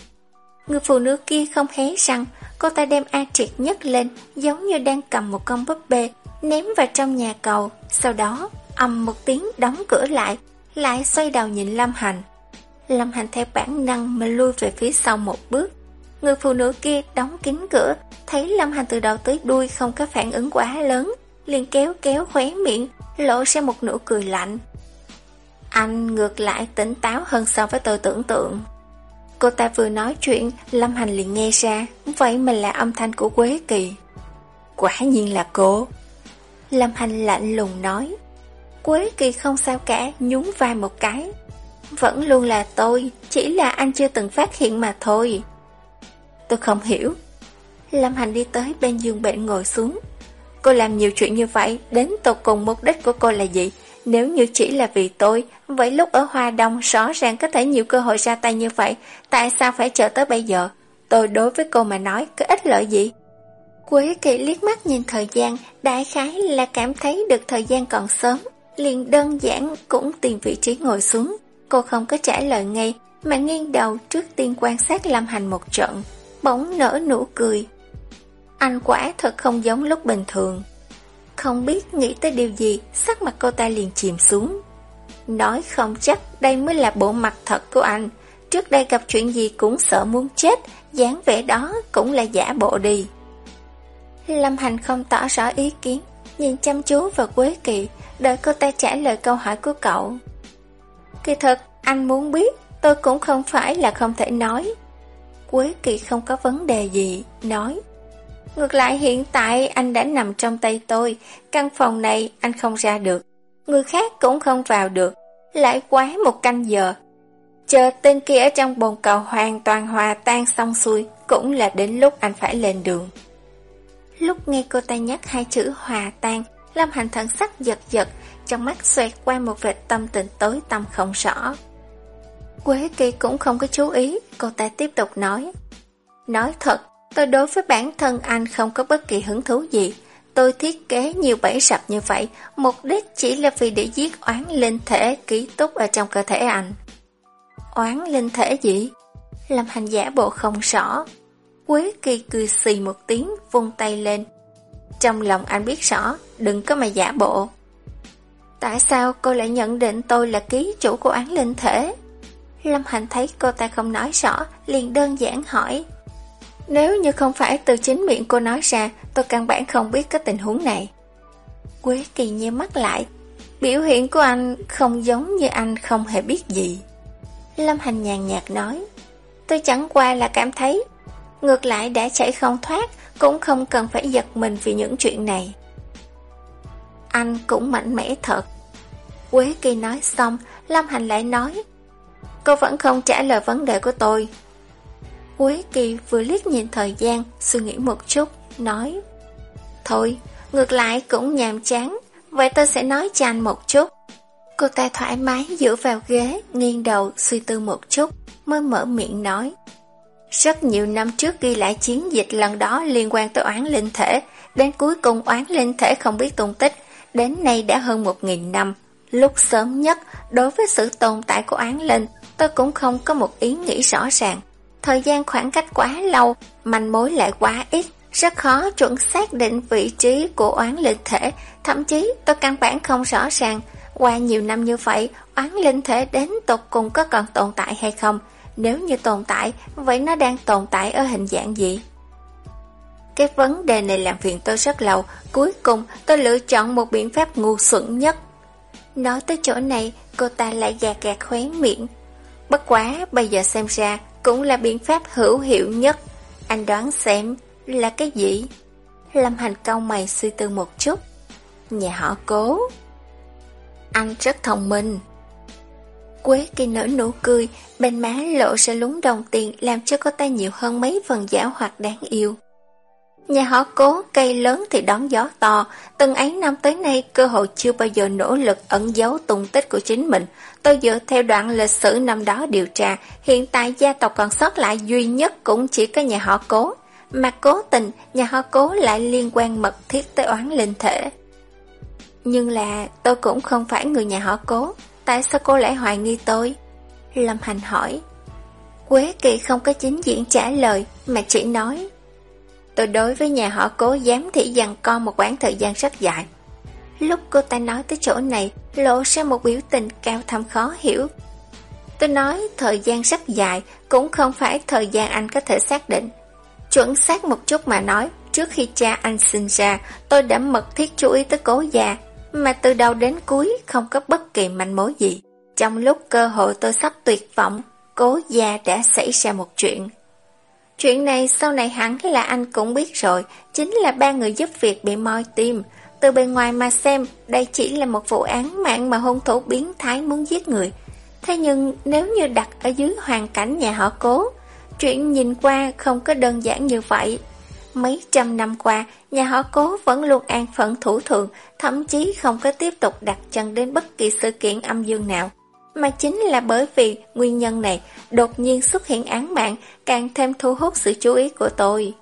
Người phụ nữ kia không hé răng, Cô ta đem A Triệt nhấc lên, Giống như đang cầm một con búp bê, Ném vào trong nhà cầu. Sau đó, ầm một tiếng đóng cửa lại Lại xoay đầu nhìn Lâm Hành. Lâm Hành theo bản năng mà lui về phía sau một bước. Người phụ nữ kia đóng kín cửa, Thấy Lâm Hành từ đầu tới đuôi không có phản ứng quá lớn, liền kéo kéo khóe miệng, Lộ ra một nụ cười lạnh anh ngược lại tỉnh táo hơn so với tôi tưởng tượng. Cô ta vừa nói chuyện, Lâm Hành liền nghe ra, vậy mà là âm thanh của Quế Kỳ. Quả nhiên là cô. Lâm Hành lạnh lùng nói. Quế Kỳ không sao cả, nhún vai một cái. Vẫn luôn là tôi, chỉ là anh chưa từng phát hiện mà thôi. Tôi không hiểu. Lâm Hành đi tới bên giường bệnh ngồi xuống. Cô làm nhiều chuyện như vậy, đến tột cùng mục đích của cô là gì? Nếu như chỉ là vì tôi, vậy lúc ở Hoa Đông rõ ràng có thể nhiều cơ hội ra tay như vậy, tại sao phải chờ tới bây giờ? Tôi đối với cô mà nói có ích lợi gì? Quế kỳ liếc mắt nhìn thời gian, đại khái là cảm thấy được thời gian còn sớm, liền đơn giản cũng tìm vị trí ngồi xuống. Cô không có trả lời ngay, mà nghiêng đầu trước tiên quan sát Lâm Hành một trận, bỗng nở nụ cười. Anh quả thật không giống lúc bình thường. Không biết nghĩ tới điều gì, sắc mặt cô ta liền chìm xuống. Nói không chắc đây mới là bộ mặt thật của anh. Trước đây gặp chuyện gì cũng sợ muốn chết, dáng vẻ đó cũng là giả bộ đi. Lâm Hành không tỏ rõ ý kiến, nhìn chăm chú vào Quế Kỳ, đợi cô ta trả lời câu hỏi của cậu. Kỳ thật, anh muốn biết, tôi cũng không phải là không thể nói. Quế Kỳ không có vấn đề gì, nói. Ngược lại hiện tại anh đã nằm trong tay tôi, căn phòng này anh không ra được, người khác cũng không vào được, lại quá một canh giờ. Chờ tên kia ở trong bồn cầu hoàn toàn hòa tan xong xuôi, cũng là đến lúc anh phải lên đường. Lúc nghe cô ta nhắc hai chữ hòa tan, Lâm Hành thần sắc giật giật, trong mắt xoẹt qua một vệt tâm tình tối tâm không rõ. Quế kỳ cũng không có chú ý, cô ta tiếp tục nói. Nói thật, tôi đối với bản thân anh không có bất kỳ hứng thú gì. Tôi thiết kế nhiều bẫy sập như vậy, mục đích chỉ là vì để giết oán linh thể ký túc ở trong cơ thể anh. Oán linh thể gì? Lâm hành giả bộ không rõ. Quế kỳ cười xì một tiếng, vung tay lên. Trong lòng anh biết rõ, đừng có mà giả bộ. Tại sao cô lại nhận định tôi là ký chủ của án linh thể? Lâm Hành thấy cô ta không nói rõ, liền đơn giản hỏi. Nếu như không phải từ chính miệng cô nói ra, tôi căn bản không biết cái tình huống này. Quế kỳ nheo mắt lại, biểu hiện của anh không giống như anh không hề biết gì. Lâm Hành nhàn nhạt nói, tôi chẳng qua là cảm thấy, ngược lại đã chạy không thoát, cũng không cần phải giật mình vì những chuyện này. Anh cũng mạnh mẽ thật. Quế kỳ nói xong, Lâm Hành lại nói, Cô vẫn không trả lời vấn đề của tôi Quế kỳ vừa liếc nhìn thời gian, Suy nghĩ một chút, Nói, Thôi, ngược lại cũng nhàm chán, Vậy tôi sẽ nói cho anh một chút Cô ta thoải mái dựa vào ghế, Nghiêng đầu suy tư một chút, Mới mở miệng nói, Rất nhiều năm trước ghi lại chiến dịch lần đó Liên quan tới oán linh thể, Đến cuối cùng oán linh thể không biết tung tích, Đến nay đã hơn một nghìn năm Lúc sớm nhất, Đối với sự tồn tại của oán linh tôi cũng không có một ý nghĩ rõ ràng. Thời gian khoảng cách quá lâu, manh mối lại quá ít, rất khó chuẩn xác định vị trí của oán linh thể, thậm chí tôi căn bản không rõ ràng. Qua nhiều năm như vậy, oán linh thể đến tột cùng có còn tồn tại hay không? Nếu như tồn tại, vậy nó đang tồn tại ở hình dạng gì? Cái vấn đề này làm phiền tôi rất lâu, cuối cùng tôi lựa chọn một biện pháp ngu xuẩn nhất. Nói tới chỗ này, cô ta lại gạt gạt khóe miệng, Bất quá bây giờ xem ra cũng là biện pháp hữu hiệu nhất. Anh đoán xem là cái gì? Lâm Hành cau mày suy tư một chút. Nhà họ cố. Anh rất thông minh. Quế kỳ nở nụ cười, bên má lộ ra lúng đồng tiền làm cho cô ta nhiều hơn mấy phần giả hoạt đáng yêu. Nhà họ cố cây lớn thì đón gió to, từng ấy năm tới nay cơ hội chưa bao giờ nỗ lực ẩn giấu tung tích của chính mình. Tôi dựa theo đoạn lịch sử năm đó điều tra, hiện tại gia tộc còn sót lại duy nhất cũng chỉ có nhà họ cố. Mà cố tình, nhà họ cố lại liên quan mật thiết tới oán linh thể. Nhưng là tôi cũng không phải người nhà họ cố, tại sao cô lại hoài nghi tôi? Lâm Hành hỏi. Quế Kỳ không có chính diện trả lời, mà chỉ nói Tôi đối với nhà họ cố dám thị dằn con một quãng thời gian rất dài. Lúc cô ta nói tới chỗ này, lộ ra một biểu tình cao thâm khó hiểu. Tôi nói thời gian rất dài, cũng không phải thời gian anh có thể xác định. Chuẩn xác một chút mà nói, trước khi cha anh sinh ra, tôi đã mật thiết chú ý tới cố già, mà từ đầu đến cuối không có bất kỳ manh mối gì. Trong lúc cơ hội tôi sắp tuyệt vọng, cố già đã xảy ra một chuyện. Chuyện này sau này hẳn là anh cũng biết rồi, chính là ba người giúp việc bị moi tim. Từ bên ngoài mà xem, đây chỉ là một vụ án mạng mà hung thủ biến thái muốn giết người. Thế nhưng nếu như đặt ở dưới hoàn cảnh nhà họ cố, chuyện nhìn qua không có đơn giản như vậy. Mấy trăm năm qua, nhà họ cố vẫn luôn an phận thủ thường, thậm chí không có tiếp tục đặt chân đến bất kỳ sự kiện âm dương nào. Mà chính là bởi vì nguyên nhân này đột nhiên xuất hiện án mạng càng thêm thu hút sự chú ý của tôi.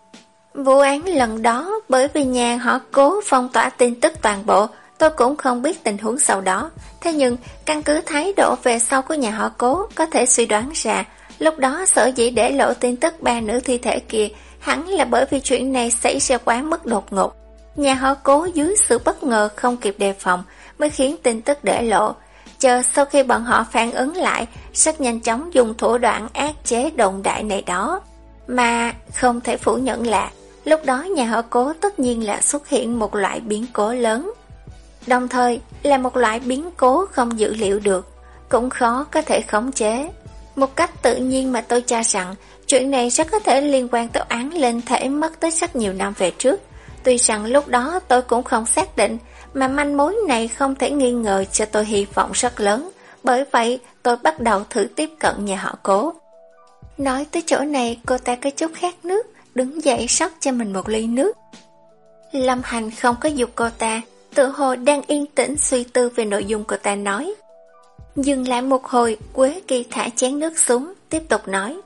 Vụ án lần đó bởi vì nhà họ cố phong tỏa tin tức toàn bộ, tôi cũng không biết tình huống sau đó. Thế nhưng, căn cứ thái độ về sau của nhà họ cố có thể suy đoán ra, lúc đó sở dĩ để lộ tin tức ba nữ thi thể kia hẳn là bởi vì chuyện này xảy ra quá mức đột ngột. Nhà họ cố dưới sự bất ngờ không kịp đề phòng mới khiến tin tức để lộ, Chờ sau khi bọn họ phản ứng lại, rất nhanh chóng dùng thủ đoạn ác chế động đại này đó. Mà không thể phủ nhận là, lúc đó nhà họ cố tất nhiên là xuất hiện một loại biến cố lớn. Đồng thời là một loại biến cố không dự liệu được, cũng khó có thể khống chế. Một cách tự nhiên mà tôi cho rằng Chuyện này rất có thể liên quan tới án lên thể mất tới rất nhiều năm về trước. Tuy rằng lúc đó tôi cũng không xác định, mà manh mối này không thể nghi ngờ cho tôi hy vọng rất lớn. Bởi vậy, tôi bắt đầu thử tiếp cận nhà họ cố. Nói tới chỗ này, cô ta có chút khát nước, đứng dậy sóc cho mình một ly nước. Lâm Hành không có dục cô ta, tự hồ đang yên tĩnh suy tư về nội dung cô ta nói. Dừng lại một hồi, Quế Kỳ thả chén nước xuống, tiếp tục nói.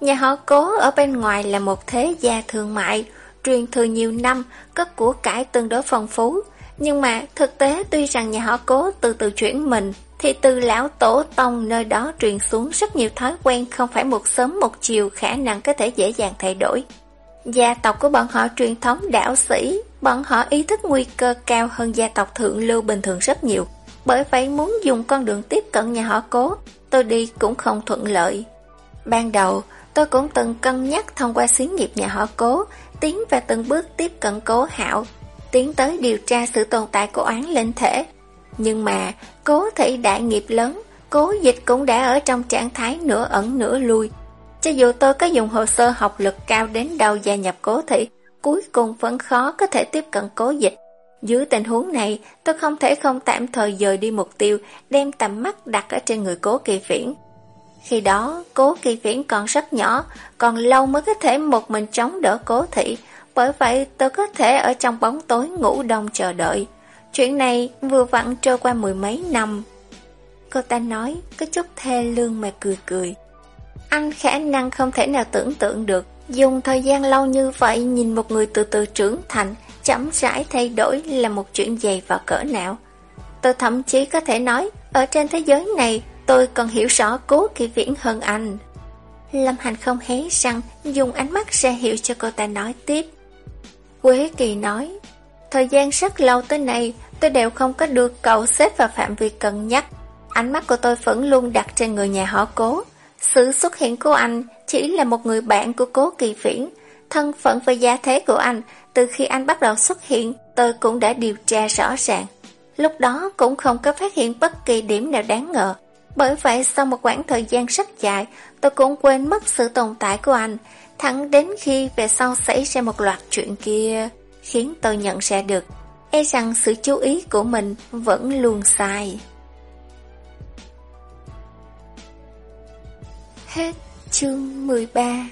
Nhà họ cố ở bên ngoài là một thế gia thương mại, truyền thừa nhiều năm, có của cải tương đối phong phú. Nhưng mà thực tế tuy rằng nhà họ cố từ từ chuyển mình, thì từ lão tổ tông nơi đó truyền xuống rất nhiều thói quen không phải một sớm một chiều khả năng có thể dễ dàng thay đổi. Gia tộc của bọn họ truyền thống đạo sĩ, bọn họ ý thức nguy cơ cao hơn gia tộc thượng lưu bình thường rất nhiều. Bởi vậy muốn dùng con đường tiếp cận nhà họ cố, tôi đi cũng không thuận lợi. Ban đầu, tôi cũng từng cân nhắc thông qua xí nghiệp nhà họ cố, tiến và từng bước tiếp cận cố hạo, tiến tới điều tra sự tồn tại của oán linh thể. Nhưng mà, cố thị đại nghiệp lớn, cố dịch cũng đã ở trong trạng thái nửa ẩn nửa lui. Cho dù tôi có dùng hồ sơ học lực cao đến đâu gia nhập cố thị, cuối cùng vẫn khó có thể tiếp cận cố dịch. Dưới tình huống này, tôi không thể không tạm thời dời đi mục tiêu, đem tầm mắt đặt ở trên người cố kỳ viễn. Khi đó, cố kỳ viễn còn rất nhỏ, còn lâu mới có thể một mình chống đỡ cố thị, bởi vậy tôi có thể ở trong bóng tối ngủ đông chờ đợi. Chuyện này vừa vặn trôi qua mười mấy năm. Cô ta nói, có chút thê lương mà cười cười. Anh khả năng không thể nào tưởng tượng được, dùng thời gian lâu như vậy nhìn một người từ từ trưởng thành, chậm rãi thay đổi là một chuyện dày và cỡ nào. Tôi thậm chí có thể nói, ở trên thế giới này, tôi còn hiểu rõ cố kỳ viễn hơn anh. Lâm Hành không hé răng, dùng ánh mắt ra hiệu cho cô ta nói tiếp. Quế Kỳ nói, thời gian rất lâu tới nay, tôi đều không có được cậu xếp vào phạm vi cân nhắc. Ánh mắt của tôi vẫn luôn đặt trên người nhà họ cố. Sự xuất hiện của anh chỉ là một người bạn của cố kỳ viễn. Thân phận và gia thế của anh, từ khi anh bắt đầu xuất hiện, tôi cũng đã điều tra rõ ràng. Lúc đó cũng không có phát hiện bất kỳ điểm nào đáng ngờ. Bởi vậy sau một khoảng thời gian rất dài, tôi cũng quên mất sự tồn tại của anh, thẳng đến khi về sau xảy ra một loạt chuyện kia, khiến tôi nhận ra được, e rằng sự chú ý của mình vẫn luôn sai. Hết chương 13